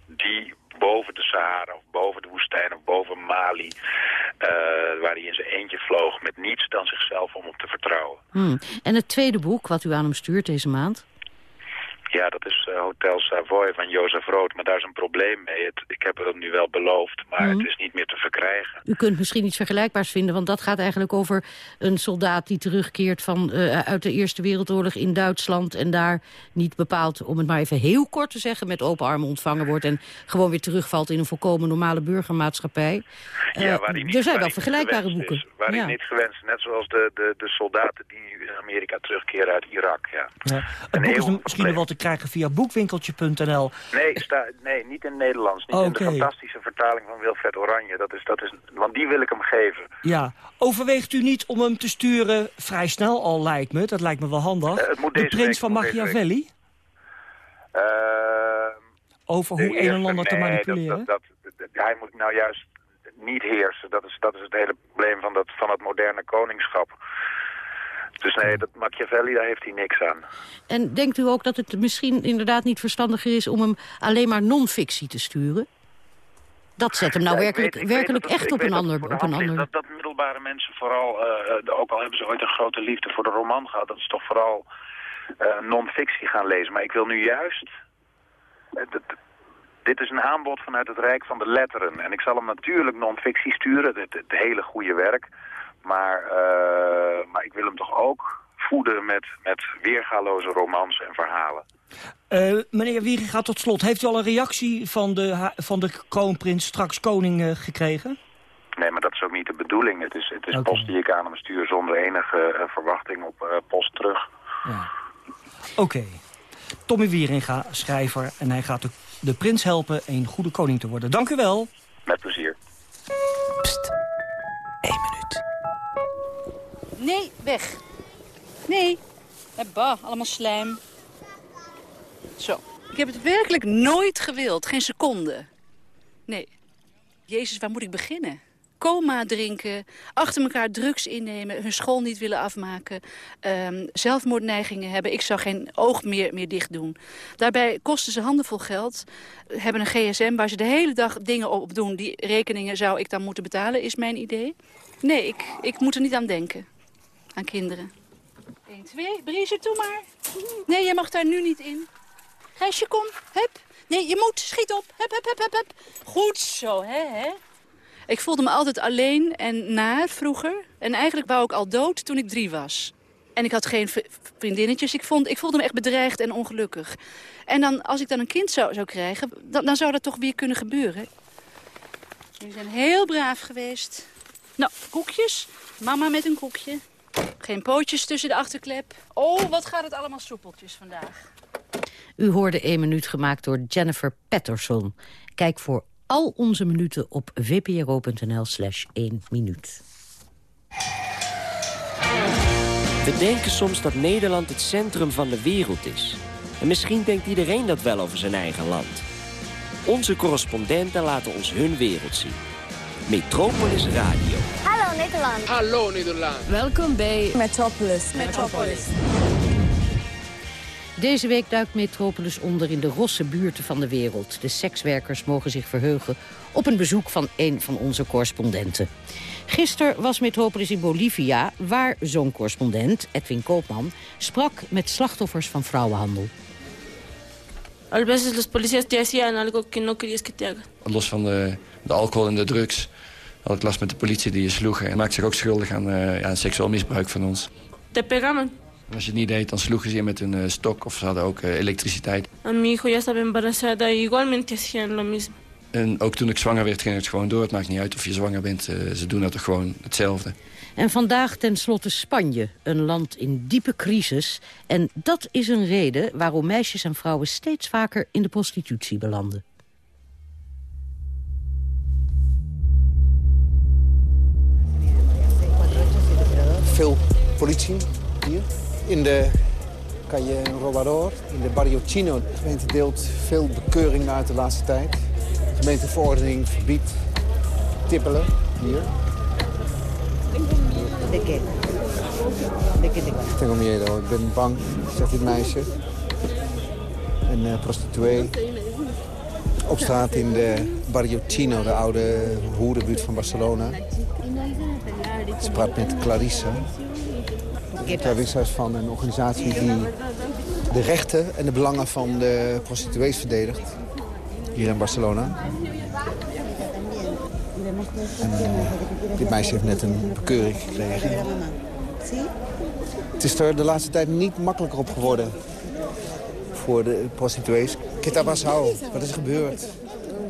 die boven de Sahara of boven de woestijn of boven Mali, eh, waar hij in zijn eentje vloog met niets dan zichzelf om op te vertrouwen. Hmm. En het tweede boek wat u aan hem stuurt deze maand? Ja, dat is eh, Hotel Savoy van Jozef Rood, maar daar is een probleem mee. Het, ik heb het nu wel beloofd, maar Mhm. het is niet meer te verkrijgen. U kunt misschien iets vergelijkbaars vinden, want dat gaat eigenlijk over een soldaat die terugkeert van, eh, uit de Eerste Wereldoorlog in Duitsland en daar niet bepaald, om het maar even heel kort te zeggen, met open armen ontvangen wordt en gewoon weer terugvalt in een volkomen normale burgermaatschappij. Eh, Ja, waar hij niet- er zijn waar wel vergelijkbare boeken. is. Waar Ja. hij niet gewenst, net zoals de, de, de soldaten die in Amerika terugkeren uit Irak. Ja. Ja. Het boek is misschien wel te krijgen via boekwinkeltje.nl. Nee, sta, nee, niet in het Nederlands. Niet in Oké. de fantastische vertaling van Wilfred Oranje. Dat is, dat is, want die wil ik hem geven. Ja. Overweegt u niet om hem te sturen, vrij snel al lijkt me, dat lijkt me wel handig, Eh, de prins week, van Machiavelli? Eh, Over hoe een en ander te manipuleren? Dat, dat- hij moet nou juist niet heersen. Dat is, dat is het hele probleem van, dat, van het moderne koningschap. Dus nee, dat Machiavelli, daar heeft hij niks aan. En denkt u ook dat het misschien inderdaad niet verstandiger is om hem alleen maar non-fictie te sturen? Dat zet hem nou Ja, werkelijk, weet- werkelijk het- echt op een ander... Op een ander... Dat, dat middelbare mensen vooral, eh, eh, ook al hebben ze ooit een grote liefde voor de roman gehad, dat is toch vooral eh, non-fictie gaan lezen. Maar ik wil nu juist... dit is een aanbod vanuit het Rijk van de Letteren. En ik zal hem natuurlijk non-fictie sturen, het, het hele goede werk. Maar, eh, maar ik wil hem toch ook voeden met, met weergaloze romans en verhalen. Eh, meneer Wieringa, tot slot, heeft u al een reactie van de, van de kroonprins, straks koning, eh, gekregen? Nee, maar dat is ook niet de bedoeling. Het is, het is post die ik aan hem stuur zonder enige verwachting op eh, post terug. Oké. Tommy Wieringa, schrijver, en hij gaat de, de prins helpen een goede koning te worden. Dank u wel. Met plezier. Nee, weg. Nee. Eh, Bah, allemaal slijm. Zo. Ik heb het werkelijk nooit gewild. Geen seconde. Nee. Jezus, waar moet ik beginnen? Coma drinken, achter elkaar drugs innemen, hun school niet willen afmaken, ehm, zelfmoordneigingen hebben. Ik zou geen oog meer, meer dicht doen. Daarbij kosten ze handenvol geld, hebben een gsm waar ze de hele dag dingen op doen. Die rekeningen zou ik dan moeten betalen, is mijn idee. Nee, ik, ik moet er niet aan denken. Aan kinderen. 1, 2, Brieze, toe maar. Nee, jij mag daar nu niet in. Gijsje, kom. Hup. Nee, je moet. Schiet op. Hup, hup, hup, hup, hup. Goed zo, hè, hè. Ik voelde me altijd alleen en naar vroeger. En eigenlijk wou ik al dood toen ik drie was. En ik had geen vriendinnetjes. Ik, vond, ik voelde me echt bedreigd en ongelukkig. En dan, als ik dan een kind zou, zou krijgen, dan, dan zou dat toch weer kunnen gebeuren. Jullie zijn heel braaf geweest. Nou, koekjes. Mama met een koekje. Geen pootjes tussen de achterklep. Oh, wat gaat het allemaal soepeltjes vandaag. U hoorde 1 minuut gemaakt door Jennifer Patterson. Kijk voor al onze minuten op vpro.nl slash 1 minuut. We denken soms dat Nederland het centrum van de wereld is. En misschien denkt iedereen dat wel over zijn eigen land. Onze correspondenten laten ons hun wereld zien. Metropolis Radio. Hallo Nederland. Hallo Nederland. Welkom bij Metropolis. Metropolis. Deze week duikt Metropolis onder in de rosse buurten van de wereld. De sekswerkers mogen zich verheugen op een bezoek van een van onze correspondenten. Gisteren was Metropolis in Bolivia, waar zo'n correspondent, Edwin Koopman... sprak met slachtoffers van vrouwenhandel. A veces los policías te hacían algo que no querías que te hagan. Los van de, de alcohol en de drugs had ik last met de politie die je sloegen. En maakte zich ook schuldig aan, eh, ja, seksueel misbruik van ons. Te pegaban. En als je het niet deed, dan sloegen ze je met een stok of ze hadden ook elektriciteit. A mi hijo ya estaba embarazada y igualmente hacían lo mismo. En ook toen ik zwanger werd, ging het gewoon door. Het maakt niet uit of je zwanger bent, ze doen dat toch gewoon hetzelfde. En vandaag tenslotte Spanje, een land in diepe crisis. En dat is een reden waarom meisjes en vrouwen steeds vaker in de prostitutie belanden. Veel politie hier. In de Calle Robador, in de Barrio Chino. De gemeente deelt veel bekeuring uit de laatste tijd. De gemeenteverordening verbiedt tippelen hier. Tengo miedo. Ik ben bang, zegt dit meisje. Een uh, prostituee. Op straat in de Barrio Chino, de oude hoerenbuurt van Barcelona. Ze praat met Clarissa. Clarissa is van een organisatie die de rechten en de belangen van de prostituees verdedigt. Hier in Barcelona. En, uh, dit meisje heeft net een bekeuring gekregen. Het is er de laatste tijd niet makkelijker op geworden voor de prostituees. ¿Qué te Wat is er gebeurd?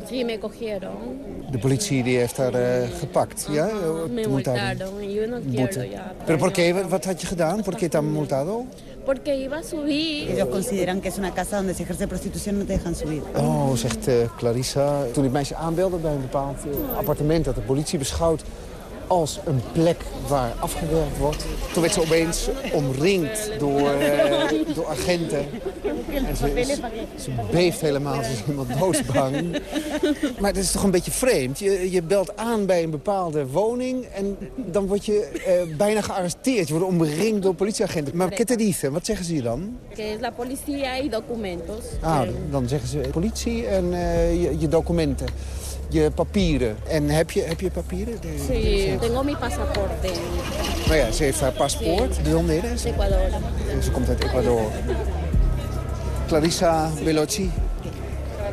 Sí, me cogieron. De politie die heeft haar uh, gepakt, ja? Me multaron yo no quiero ya. Pero por qué? Wat had je gedaan? ¿Por qué te han multado? Porque iba a subir. Ellos consideran que es una casa donde se ejerce prostitución, no te dejan subir. Oh, zegt uh, Clarissa. Toen dit meisje aanbelde bij een bepaald uh, appartement... dat de politie beschouwt als een plek waar afgewerkt wordt. Toen werd ze opeens omringd door, uh, door agenten. En ze, ze, beeft helemaal, ze is helemaal doodsbang. Maar het is toch een beetje vreemd. Je, je belt aan bij een bepaalde woning en dan word je uh, bijna gearresteerd. Je wordt omringd door politieagenten. Maar ¿qué te dicen? Wat zeggen ze je dan? Que la policía y documentos. Ah, dan zeggen ze politie en uh, je, je documenten je papieren. En heb je, heb je papieren? De, sí, tengo mi pasaporte. Nou ja, ze heeft haar paspoort. De dónde eres? Ecuador. Ze komt uit Ecuador. Clarissa Veloci.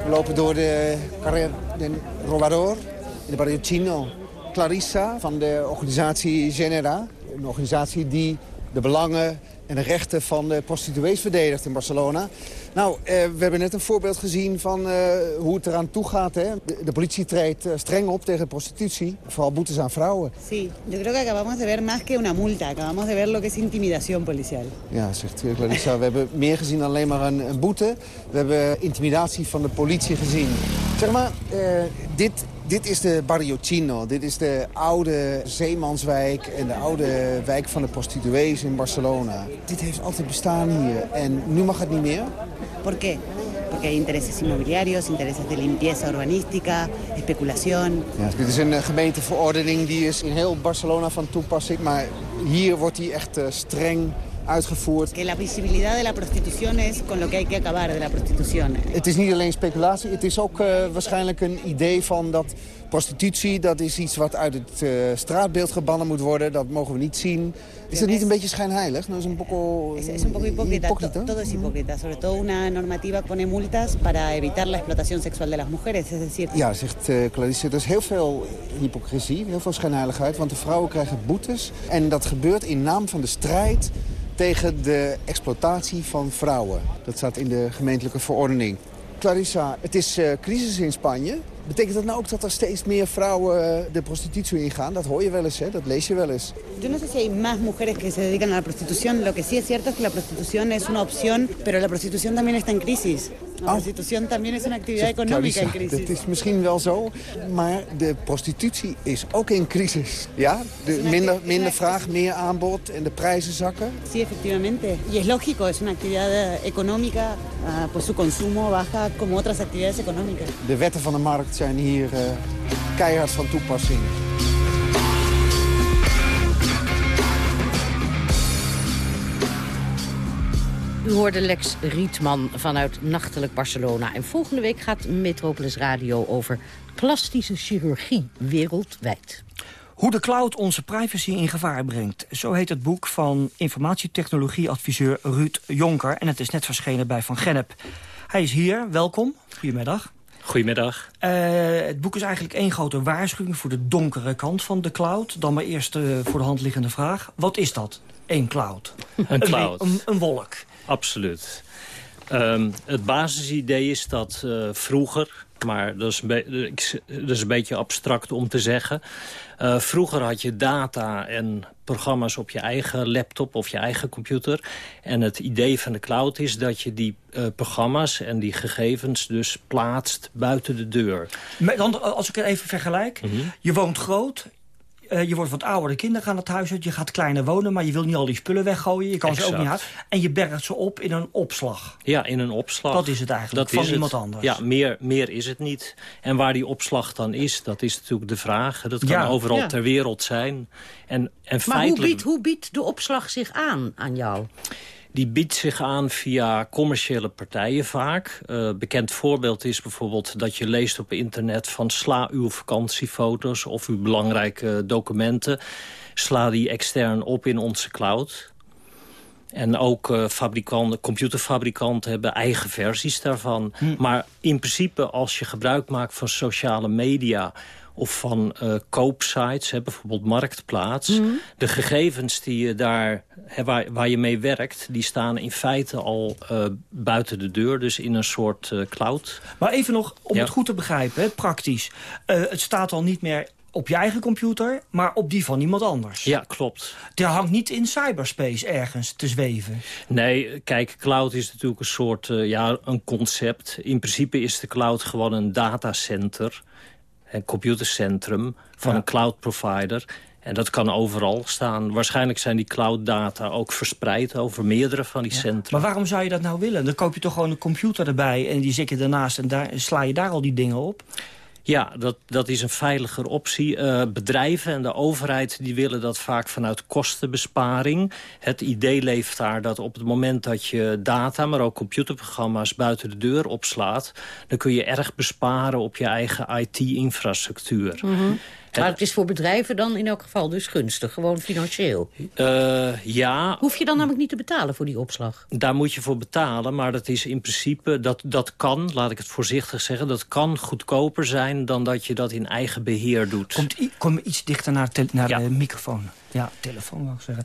We lopen door de Carrer de Robador in de Barrio Chino. Clarissa van de organisatie Genera. Een organisatie die de belangen en de rechten van de prostituees verdedigt in Barcelona. Nou, eh, we hebben net een voorbeeld gezien van uh, hoe het eraan toe gaat. Hè? De, de politie treedt uh, streng op tegen prostitutie, vooral boetes aan vrouwen. Sí, yo creo que acabamos de ver más que una multa. Acabamos de ver lo que es intimidación policial. Ja, zegt Clarissa, we hebben meer gezien dan alleen maar een, een, boete. We hebben intimidatie van de politie gezien. Zeg maar, dit dit is de Barrio Chino. Dit is de oude zeemanswijk en de oude wijk van de prostituees in Barcelona. Dit heeft altijd bestaan hier en nu mag het niet meer. ¿Por qué? Porque hay intereses inmobiliarios, intereses de limpieza urbanística, especulación. Ja, dit is een gemeenteverordening die is in heel Barcelona van toepassing. Maar hier wordt die echt uh, streng uitgevoerd. Que la visibilidad de la prostitución es con lo que hay que acabar de la prostitución. Het is niet alleen speculatie, het is ook uh, waarschijnlijk een idee van dat prostitutie, dat is iets wat uit het uh, straatbeeld gebannen moet worden. Dat mogen we niet zien. Is dat niet een beetje schijnheilig? No, es un poco, es, es un poco hipócrita. hipócrita. Todo es hipócrita. Sobre todo una normativa pone multas para evitar la explotación sexual de las mujeres. Es decir... Ja, zegt uh, Clarice, er is heel veel hypocrisie, heel veel schijnheiligheid. Want de vrouwen krijgen boetes. En dat gebeurt in naam van de strijd tegen de exploitatie van vrouwen. Dat staat in de gemeentelijke verordening. Clarissa, het is uh, crisis in Spanje. Betekent dat nou ook dat er steeds meer vrouwen uh, de prostitutie ingaan? Dat hoor je wel eens, hè? dat lees je wel eens. Yo no sé si hay más mujeres que se dedican a la prostitución. Lo que sí es cierto es que la prostitución es una opción, pero la prostitución también está en crisis. La oh. prostitución también es una actividad económica en crisis. Dat is misschien wel zo, maar de prostitutie is ook in crisis. Ja? De minder, minder vraag, meer aanbod en de prijzen zakken. Sí, efectivamente. Y es lógico, es una actividad eh, económica, uh, pues su consumo baja como otras actividades económicas. De wetten van de markt zijn hier uh, keihard van toepassing. U hoorde Lex Rietman vanuit nachtelijk Barcelona. En volgende week gaat Metropolis Radio over plastische chirurgie wereldwijd. Hoe de cloud onze privacy in gevaar brengt. Zo heet het boek van informatietechnologieadviseur Ruud Jonker. En het is net verschenen bij Van Gennep. Hij is hier, welkom. Goedemiddag. Goedemiddag. Uh, het boek is eigenlijk één grote waarschuwing voor de donkere kant van de cloud. Dan maar eerst uh, voor de hand liggende vraag. Wat is dat? één cloud. Een cloud. Een, een wolk. Absoluut. Um, het basisidee is dat uh, vroeger, maar dat is, een dat is, een beetje abstract om te zeggen... Uh, vroeger had je data en programma's op je eigen laptop of je eigen computer. En het idee van de cloud is dat je die uh, programma's en die gegevens dus plaatst buiten de deur. Dan, als ik het even vergelijk, mm -hmm. je woont groot, uh, je wordt wat ouder, de kinderen gaan het huis uit. Je gaat kleiner wonen, maar je wil niet al die spullen weggooien. Je kan exact. ze ook niet uit. En je bergt ze op in een opslag. Ja, in een opslag. Dat is het eigenlijk, dat van iemand het. anders. Ja, meer, meer is het niet. En waar die opslag dan is, dat is natuurlijk de vraag. Dat kan ja. overal ja. ter wereld zijn. En, en maar feitelijk... hoe, biedt, hoe biedt de opslag zich aan, aan jou? Die biedt zich aan via commerciële partijen vaak. Uh, bekend voorbeeld is bijvoorbeeld dat je leest op internet... van sla uw vakantiefoto's of uw belangrijke documenten. Sla die extern op in onze cloud. En ook uh, fabrikanten, computerfabrikanten hebben eigen versies daarvan. Hm. Maar in principe als je gebruik maakt van sociale media of van uh, koopsites, hè, bijvoorbeeld Marktplaats. Mm -hmm. De gegevens die je daar, hè, waar, waar je mee werkt... die staan in feite al uh, buiten de deur, dus in een soort uh, cloud. Maar even nog, om ja. het goed te begrijpen, hè, praktisch. het staat al niet meer op je eigen computer, maar op die van iemand anders. Ja, klopt. Het hangt niet in cyberspace ergens te zweven. Nee, kijk, cloud is natuurlijk een soort, ja, een concept. In principe is de cloud gewoon een datacenter een computercentrum van ja. een cloud provider. En dat kan overal staan. Waarschijnlijk zijn die cloud data ook verspreid over meerdere van die ja. centra. Maar waarom zou je dat nou willen? Dan koop je toch gewoon een computer erbij en die zet je daarnaast en daar sla je daar al die dingen op? Ja, dat, dat is een veiliger optie. Uh, bedrijven en de overheid die willen dat vaak vanuit kostenbesparing. Het idee leeft daar dat op het moment dat je data, maar ook computerprogramma's buiten de deur opslaat, dan kun je erg besparen op je eigen IT-infrastructuur. -hmm. Maar het is voor bedrijven dan in elk geval dus gunstig, gewoon financieel? Uh, ja. Hoef je dan namelijk niet te betalen voor die opslag? Daar moet je voor betalen, maar dat is in principe, dat, dat kan, laat ik het voorzichtig zeggen, dat kan goedkoper zijn dan dat je dat in eigen beheer doet. Komt, kom iets dichter naar, naar ja. de microfoon. Ja, telefoon wou ik zeggen.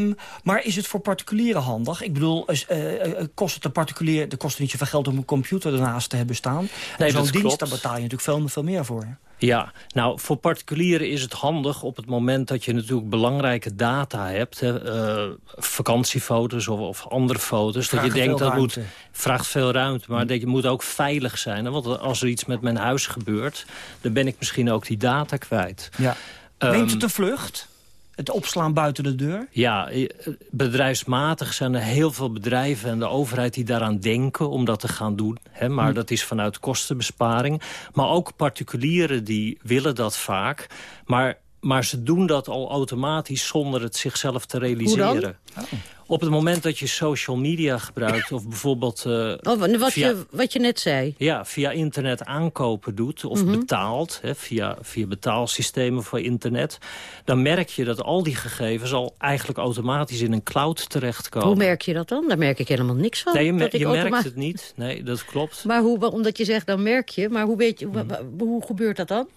Um, maar is het voor particulieren handig? Ik bedoel, uh, uh, kost het een particulier... Er kost niet zoveel geld om een computer ernaast te hebben staan. Nee, Zo'n dienst, klopt. daar betaal je natuurlijk veel, veel meer voor. Ja, nou, voor particulieren is het handig op het moment dat je natuurlijk belangrijke data hebt. Hè, uh, vakantiefoto's of, of, andere foto's. Vraag dat je denkt dat ruimte. moet, vraagt veel ruimte, maar dat je moet ook veilig zijn. Hè, want als er iets met mijn huis gebeurt, dan ben ik misschien ook die data kwijt. Ja. Um, Neemt het een vlucht? Het opslaan buiten de deur? Ja, bedrijfsmatig zijn er heel veel bedrijven en de overheid die daaraan denken om dat te gaan doen. Hè, maar hm. dat is vanuit kostenbesparing. Maar ook particulieren die willen dat vaak. Maar, maar ze doen dat al automatisch zonder het zichzelf te realiseren. Oh. Op het moment dat je social media gebruikt of bijvoorbeeld... Uh, oh, wat, via, je, wat je net zei. Ja, via internet aankopen doet of mm -hmm. betaalt, hè, via, via betaalsystemen voor internet... dan merk je dat al die gegevens al eigenlijk automatisch in een cloud terechtkomen. Hoe merk je dat dan? Daar merk ik helemaal niks van. Nee, je, mer je merkt het niet. Nee, dat klopt. Maar hoe, omdat je zegt, dan merk je. Maar hoe, weet je, mm. hoe gebeurt dat dan?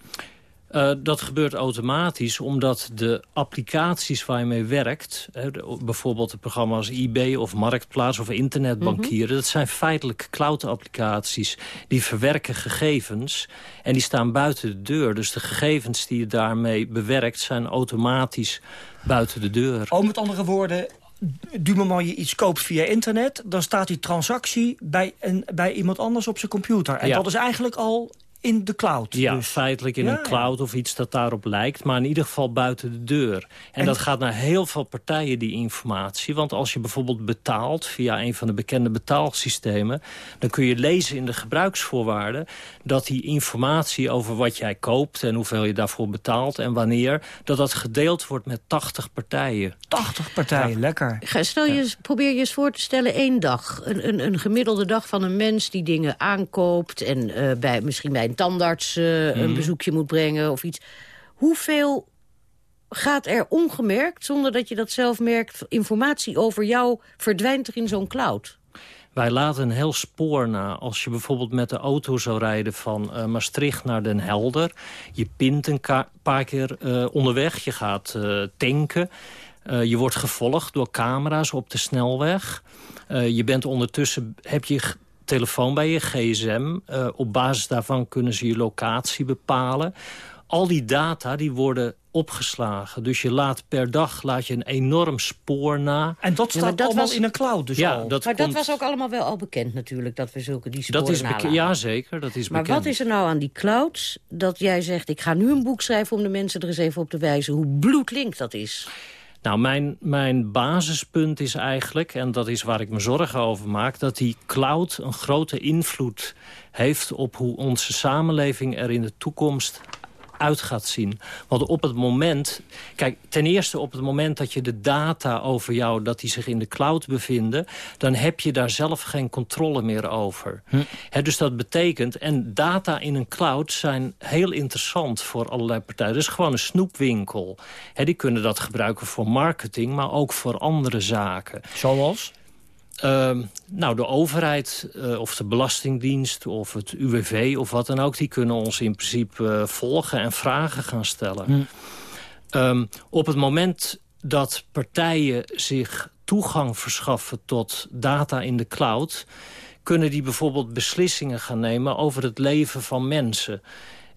Uh, dat gebeurt automatisch omdat de applicaties waar je mee werkt... Hè, de, bijvoorbeeld de programma's eBay of Marktplaats of internetbankieren... Mm -hmm. dat zijn feitelijk cloud-applicaties die verwerken gegevens... en die staan buiten de deur. Dus de gegevens die je daarmee bewerkt zijn automatisch buiten de deur. Oh, met andere woorden, du moment je iets koopt via internet... dan staat die transactie bij, een, bij iemand anders op zijn computer. En ja. dat is eigenlijk al in de cloud. Ja, dus. feitelijk in ja, een cloud of iets dat daarop lijkt. Maar in ieder geval buiten de deur. En, en, dat gaat naar heel veel partijen, die informatie. Want als je bijvoorbeeld betaalt via een van de bekende betaalsystemen... dan kun je lezen in de gebruiksvoorwaarden... dat die informatie over wat jij koopt en hoeveel je daarvoor betaalt en wanneer... dat dat gedeeld wordt met 80 partijen. 80 partijen, ja. lekker. Stel je, ja. probeer je eens voor te stellen één dag. Een, een, een gemiddelde dag van een mens die dingen aankoopt... en uh, bij, misschien bij een tandarts uh, mm. een bezoekje moet brengen of iets. Hoeveel gaat er ongemerkt, zonder dat je dat zelf merkt... informatie over jou verdwijnt er in zo'n cloud? Wij laten een heel spoor na. Als je bijvoorbeeld met de auto zou rijden van uh, Maastricht naar Den Helder... je pint een paar keer uh, onderweg, je gaat uh, tanken... Je wordt gevolgd door camera's op de snelweg. Je bent ondertussen, heb je telefoon bij je, gsm. Uh, op basis daarvan kunnen ze je locatie bepalen. Al die data die worden opgeslagen. Dus je laat per dag laat je een enorm spoor na. En dat staat dat allemaal was- in een cloud dus Ja, al. dat maar komt- dat was ook allemaal wel al bekend natuurlijk, dat we zulke die sporen Dat is nalaten. ja, zeker. Dat is Maar bekend. wat is er nou aan die clouds dat jij zegt... ik ga nu een boek schrijven om de mensen er eens even op te wijzen... hoe bloedlink dat is? Nou, mijn, mijn basispunt is eigenlijk, en dat is waar ik me zorgen over maak... dat die cloud een grote invloed heeft op hoe onze samenleving er in de toekomst uit gaat zien. Want op het moment... Kijk, ten eerste op het moment dat je de data over jou... dat die zich in de cloud bevinden... dan heb je daar zelf geen controle meer over. Hè, dus dat betekent... en data in een cloud zijn heel interessant voor allerlei partijen. Dat is gewoon een snoepwinkel. Hè, die kunnen dat gebruiken voor marketing... maar ook voor andere zaken. Zoals? Ehm, nou, de overheid eh, of de Belastingdienst of het UWV of wat dan ook... die kunnen ons in principe eh, volgen en vragen gaan stellen. Ehm, op het moment dat partijen zich toegang verschaffen tot data in de cloud... kunnen die bijvoorbeeld beslissingen gaan nemen over het leven van mensen.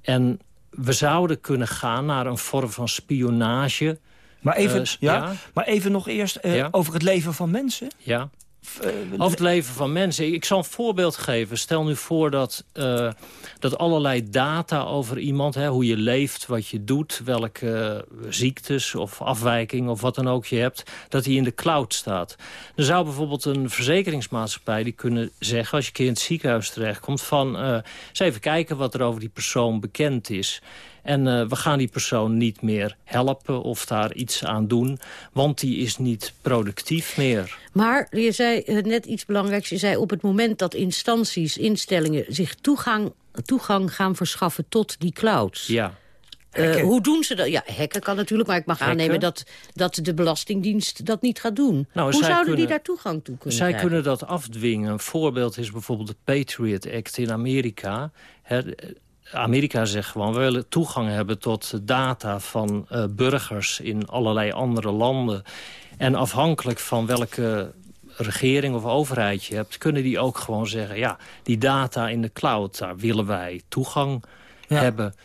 En we zouden kunnen gaan naar een vorm van spionage... Maar even, Eh, ja, maar even nog eerst Ja. over het leven van mensen. Ja. Eh, Over het leven van mensen. Ik zal een voorbeeld geven. Stel nu voor dat, eh, dat allerlei data over iemand... Hè, hoe je leeft, wat je doet... welke eh, ziektes of afwijkingen of wat dan ook je hebt... dat die in de cloud staat. Dan zou bijvoorbeeld een verzekeringsmaatschappij die kunnen zeggen... als je een keer in het ziekenhuis terechtkomt... van eh, eens even kijken wat er over die persoon bekend is... En eh, we gaan die persoon niet meer helpen of daar iets aan doen. Want die is niet productief meer. Maar je zei eh, net iets belangrijks. Je zei op het moment dat instanties, instellingen... zich toegang, toegang gaan verschaffen tot die clouds. Ja. Eh, hoe doen ze dat? Ja, hacken kan natuurlijk, maar ik mag Hacken? aannemen... Dat, dat de Belastingdienst dat niet gaat doen. Nou, hoe zouden die daar toegang toe kunnen Zij krijgen? kunnen dat afdwingen. Een voorbeeld is bijvoorbeeld de Patriot Act in Amerika. Hè, Amerika zegt gewoon, we willen toegang hebben tot data van eh, burgers in allerlei andere landen. En afhankelijk van welke regering of overheid je hebt... kunnen die ook gewoon zeggen, ja, die data in de cloud... daar willen wij toegang hebben.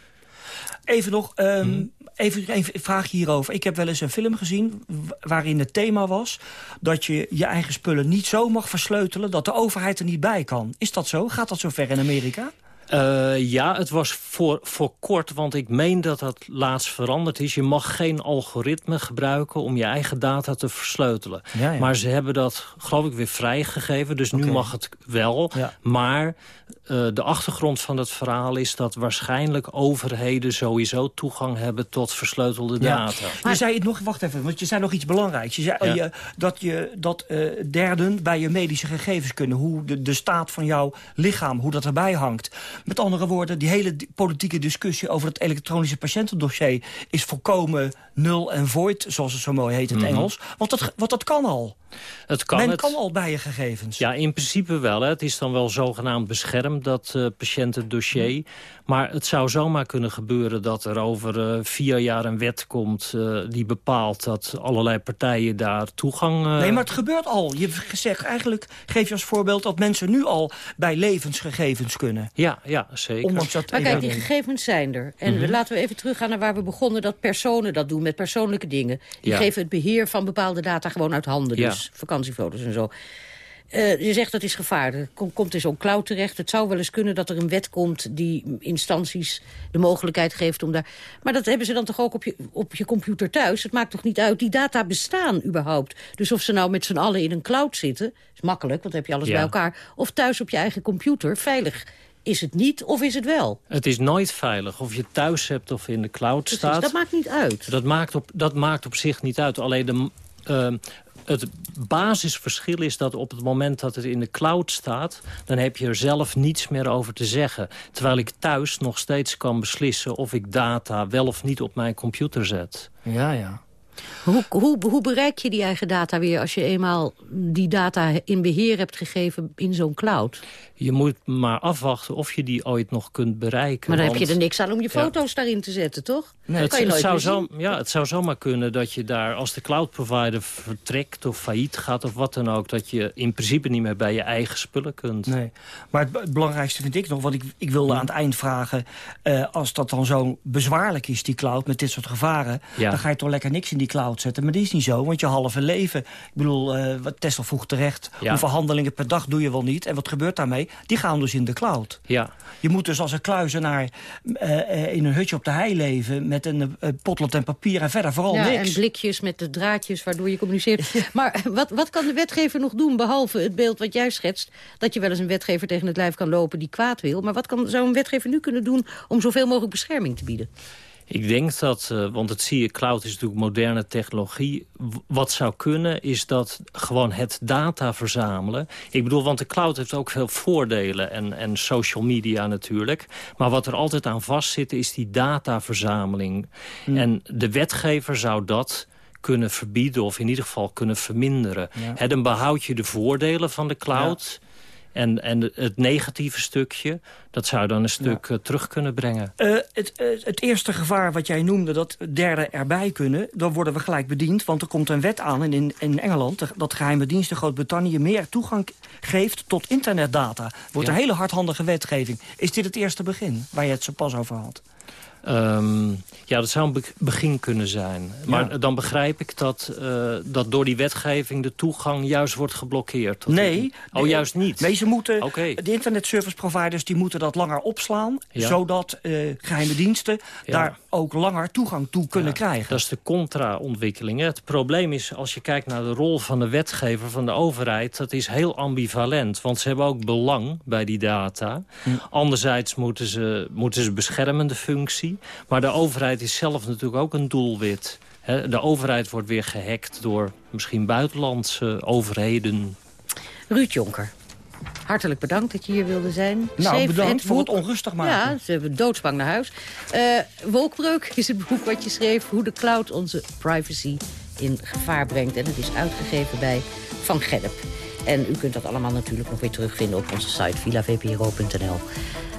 Even nog, ehm, even, even een vraag hierover. Ik heb wel eens een film gezien waarin het thema was... dat je je eigen spullen niet zo mag versleutelen... dat de overheid er niet bij kan. Is dat zo? Gaat dat zo ver in Amerika? Eh, ja, het was voor, voor kort, want ik meen dat dat laatst veranderd is. Je mag geen algoritme gebruiken om je eigen data te versleutelen. Ja, ja. Maar ze hebben dat, geloof ik, weer vrijgegeven. Dus nu mag het wel. Ja. Maar eh, de achtergrond van het verhaal is dat waarschijnlijk overheden sowieso toegang hebben tot versleutelde data. Je zei het nog, wacht even, want je zei nog iets belangrijks. Je zei eh, Ja. je, dat, je, dat eh, derden bij je medische gegevens kunnen. Hoe de, de staat van jouw lichaam, hoe dat erbij hangt. Met andere woorden, die hele politieke discussie over het elektronische patiëntendossier... is volkomen nul en void, zoals het zo mooi heet in het Mhm. Engels. Want dat, want dat kan al. Het kan Men het- kan al bij je gegevens. Ja, in principe wel. Hè. Het is dan wel zogenaamd beschermd, dat eh patiëntendossier. Maar het zou zomaar kunnen gebeuren dat er over eh, vier jaar een wet komt... eh, die bepaalt dat allerlei partijen daar toegang... Nee, maar het gebeurt al. Je hebt gezegd, eigenlijk geef je als voorbeeld... dat mensen nu al bij levensgegevens kunnen. Ja, ja, zeker. Ondanks dat... Maar kijk, die gegevens zijn er. En Mhm. laten we even teruggaan naar waar we begonnen... dat personen dat doen met persoonlijke dingen. Die Ja. geven het beheer van bepaalde data gewoon uit handen. Ja. Dus vakantiefoto's en zo. Eh, je zegt dat is gevaarlijk. Kom, komt in zo'n cloud terecht. Het zou wel eens kunnen dat er een wet komt... die instanties de mogelijkheid geeft om daar... Maar dat hebben ze dan toch ook op je, op je computer thuis? Het maakt toch niet uit? Die data bestaan überhaupt. Dus of ze nou met z'n allen in een cloud zitten... is makkelijk, want dan heb je alles Ja. bij elkaar. Of thuis op je eigen computer, veilig. Is het niet of is het wel? Het is nooit veilig of je thuis hebt of in de cloud Precies, staat. dat maakt niet uit. Dat maakt op, dat maakt op zich niet uit. Alleen de, ehm, het basisverschil is dat op het moment dat het in de cloud staat... dan heb je er zelf niets meer over te zeggen. Terwijl ik thuis nog steeds kan beslissen of ik data wel of niet op mijn computer zet. Ja, ja. Hoe, hoe, hoe bereik je die eigen data weer als je eenmaal die data in beheer hebt gegeven in zo'n cloud? Je moet maar afwachten of je die ooit nog kunt bereiken. Maar dan want- heb je er niks aan om je foto's daarin te zetten, toch? Nee, het, kan je het nooit zou zo, ja, het zou zomaar kunnen dat je daar, als de cloud provider vertrekt of failliet gaat of wat dan ook, dat je in principe niet meer bij je eigen spullen kunt. Nee, maar het, het belangrijkste vind ik nog, want ik, ik wilde aan het eind vragen... eh, als dat dan zo bezwaarlijk is, die cloud, met dit soort gevaren... Ja. dan ga je toch lekker niks in die cloud zetten. Maar dat is niet zo, want je halve leven... Ik bedoel, eh, wat Tesla vroeg terecht, Ja. hoeveel handelingen per dag doe je wel niet? En wat gebeurt daarmee? Die gaan dus in de cloud. Ja. Je moet dus als een kluizenaar eh, eh, in een hutje op de hei leven... met een eh, potlood en papier en verder vooral ja, niks. en blikjes met de draadjes waardoor je communiceert. Maar wat, wat kan de wetgever nog doen, behalve het beeld wat jij schetst... dat je wel eens een wetgever tegen het lijf kan lopen die kwaad wil. Maar wat kan, zou een wetgever nu kunnen doen om zoveel mogelijk bescherming te bieden? Ik denk dat, eh, want het zie je, cloud is natuurlijk moderne technologie. Wat zou kunnen is dat gewoon het data verzamelen. Ik bedoel, want de cloud heeft ook veel voordelen en, en social media natuurlijk. Maar wat er altijd aan vastzit is die dataverzameling. En de wetgever zou dat kunnen verbieden of in ieder geval kunnen verminderen. Ja. Dan behoud je de voordelen van de cloud... En, en het negatieve stukje, dat zou dan een stuk eh, terug kunnen brengen. Eh, het, eh, het eerste gevaar wat jij noemde, dat derden erbij kunnen... dan worden we gelijk bediend, want er komt een wet aan in, in, in Engeland... dat geheime diensten Groot-Brittannië meer toegang geeft tot internetdata. Wordt Ja. een hele hardhandige wetgeving. Is dit het eerste begin, waar je het zo pas over had? Ehm, ja, dat zou een be- begin kunnen zijn. Maar Ja. dan begrijp ik dat, eh, dat door die wetgeving de toegang juist wordt geblokkeerd. Nee. Oh, juist niet? Nee, ze moeten, de internet service providers die moeten dat langer opslaan... Ja. zodat eh, geheime diensten Ja. daar ook langer toegang toe kunnen krijgen. Dat is de contra-ontwikkeling. Het probleem is, als je kijkt naar de rol van de wetgever, van de overheid... dat is heel ambivalent, want ze hebben ook belang bij die data. Hm. Anderzijds moeten ze, moeten ze beschermende functie. Maar de overheid is zelf natuurlijk ook een doelwit. De overheid wordt weer gehackt door misschien buitenlandse overheden. Ruud Jonker. Hartelijk bedankt dat je hier wilde zijn. Nou, Schreef bedankt voor het onrustig maken. Ja, ze hebben doodsbang naar huis. Eh, Wolkbreuk is het boek wat je schreef... hoe de cloud onze privacy in gevaar brengt. En het is uitgegeven bij Van Gennep. En u kunt dat allemaal natuurlijk nog weer terugvinden op onze site villavpro.nl.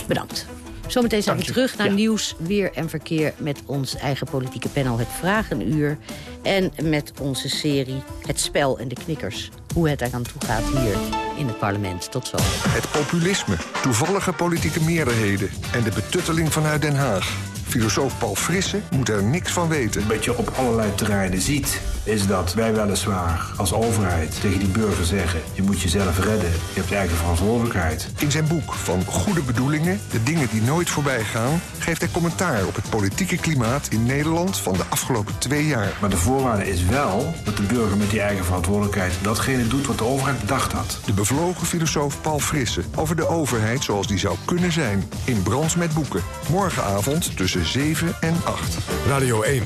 Bedankt. Zometeen zijn we terug naar nieuws, weer en verkeer... met ons eigen politieke panel Het Vragenuur... en met onze serie Het Spel en de Knikkers. Hoe het eraan toe gaat hier in het parlement. Tot zo. Het populisme, toevallige politieke meerderheden en de betutteling vanuit Den Haag. Filosoof Paul Frisse moet er niks van weten. Wat je op allerlei terreinen ziet, is dat wij weliswaar als overheid tegen die burger zeggen... je moet jezelf redden, je hebt eigen verantwoordelijkheid. In zijn boek Van Goede Bedoelingen, de dingen die nooit voorbij gaan... geeft hij commentaar op het politieke klimaat in Nederland van de afgelopen twee jaar. Maar de voorwaarde is wel dat de burger met die eigen verantwoordelijkheid... datgene doet wat de overheid bedacht had. De bevlogen filosoof Paul Frisse over de overheid zoals die zou kunnen zijn. In Brands met Boeken. Morgenavond tussen 7 en 8. Radio 1.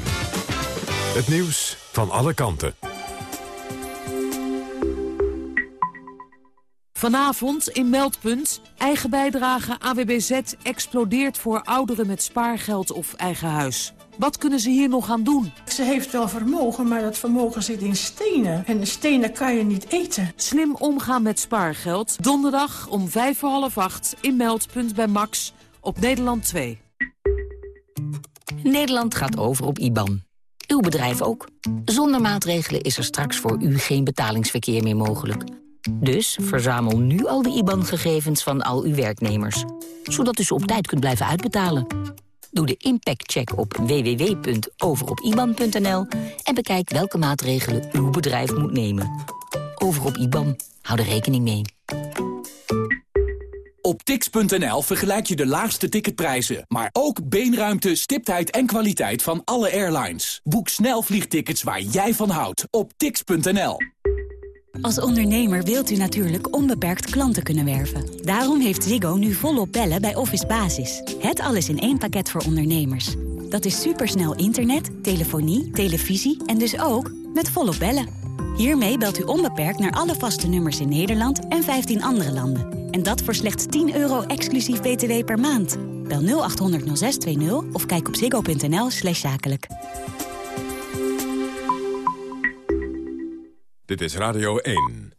Het nieuws van alle kanten. Vanavond in Meldpunt. Eigen bijdrage AWBZ explodeert voor ouderen met spaargeld of eigen huis. Wat kunnen ze hier nog aan doen? Ze heeft wel vermogen, maar dat vermogen zit in stenen. En de stenen kan je niet eten. Slim omgaan met spaargeld. Donderdag om vijf voor half acht in Meldpunt bij Max op Nederland 2. Nederland gaat over op IBAN. Uw bedrijf ook. Zonder maatregelen is er straks voor u geen betalingsverkeer meer mogelijk. Dus verzamel nu al de IBAN-gegevens van al uw werknemers. Zodat u ze op tijd kunt blijven uitbetalen. Doe de impactcheck op www.overopiban.nl en bekijk welke maatregelen uw bedrijf moet nemen. Over op IBAN. Hou er rekening mee. Op tix.nl vergelijk je de laagste ticketprijzen, maar ook beenruimte, stiptheid en kwaliteit van alle airlines. Boek snel vliegtickets waar jij van houdt op tix.nl. Als ondernemer wilt u natuurlijk onbeperkt klanten kunnen werven. Daarom heeft Ziggo nu volop bellen bij Office Basis. Het alles in één pakket voor ondernemers. Dat is supersnel internet, telefonie, televisie en dus ook met volop bellen. Hiermee belt u onbeperkt naar alle vaste nummers in Nederland en 15 andere landen. En dat voor slechts 10 euro exclusief btw per maand. Bel 0800 0620 of kijk op ziggo.nl slash zakelijk. Dit is Radio 1.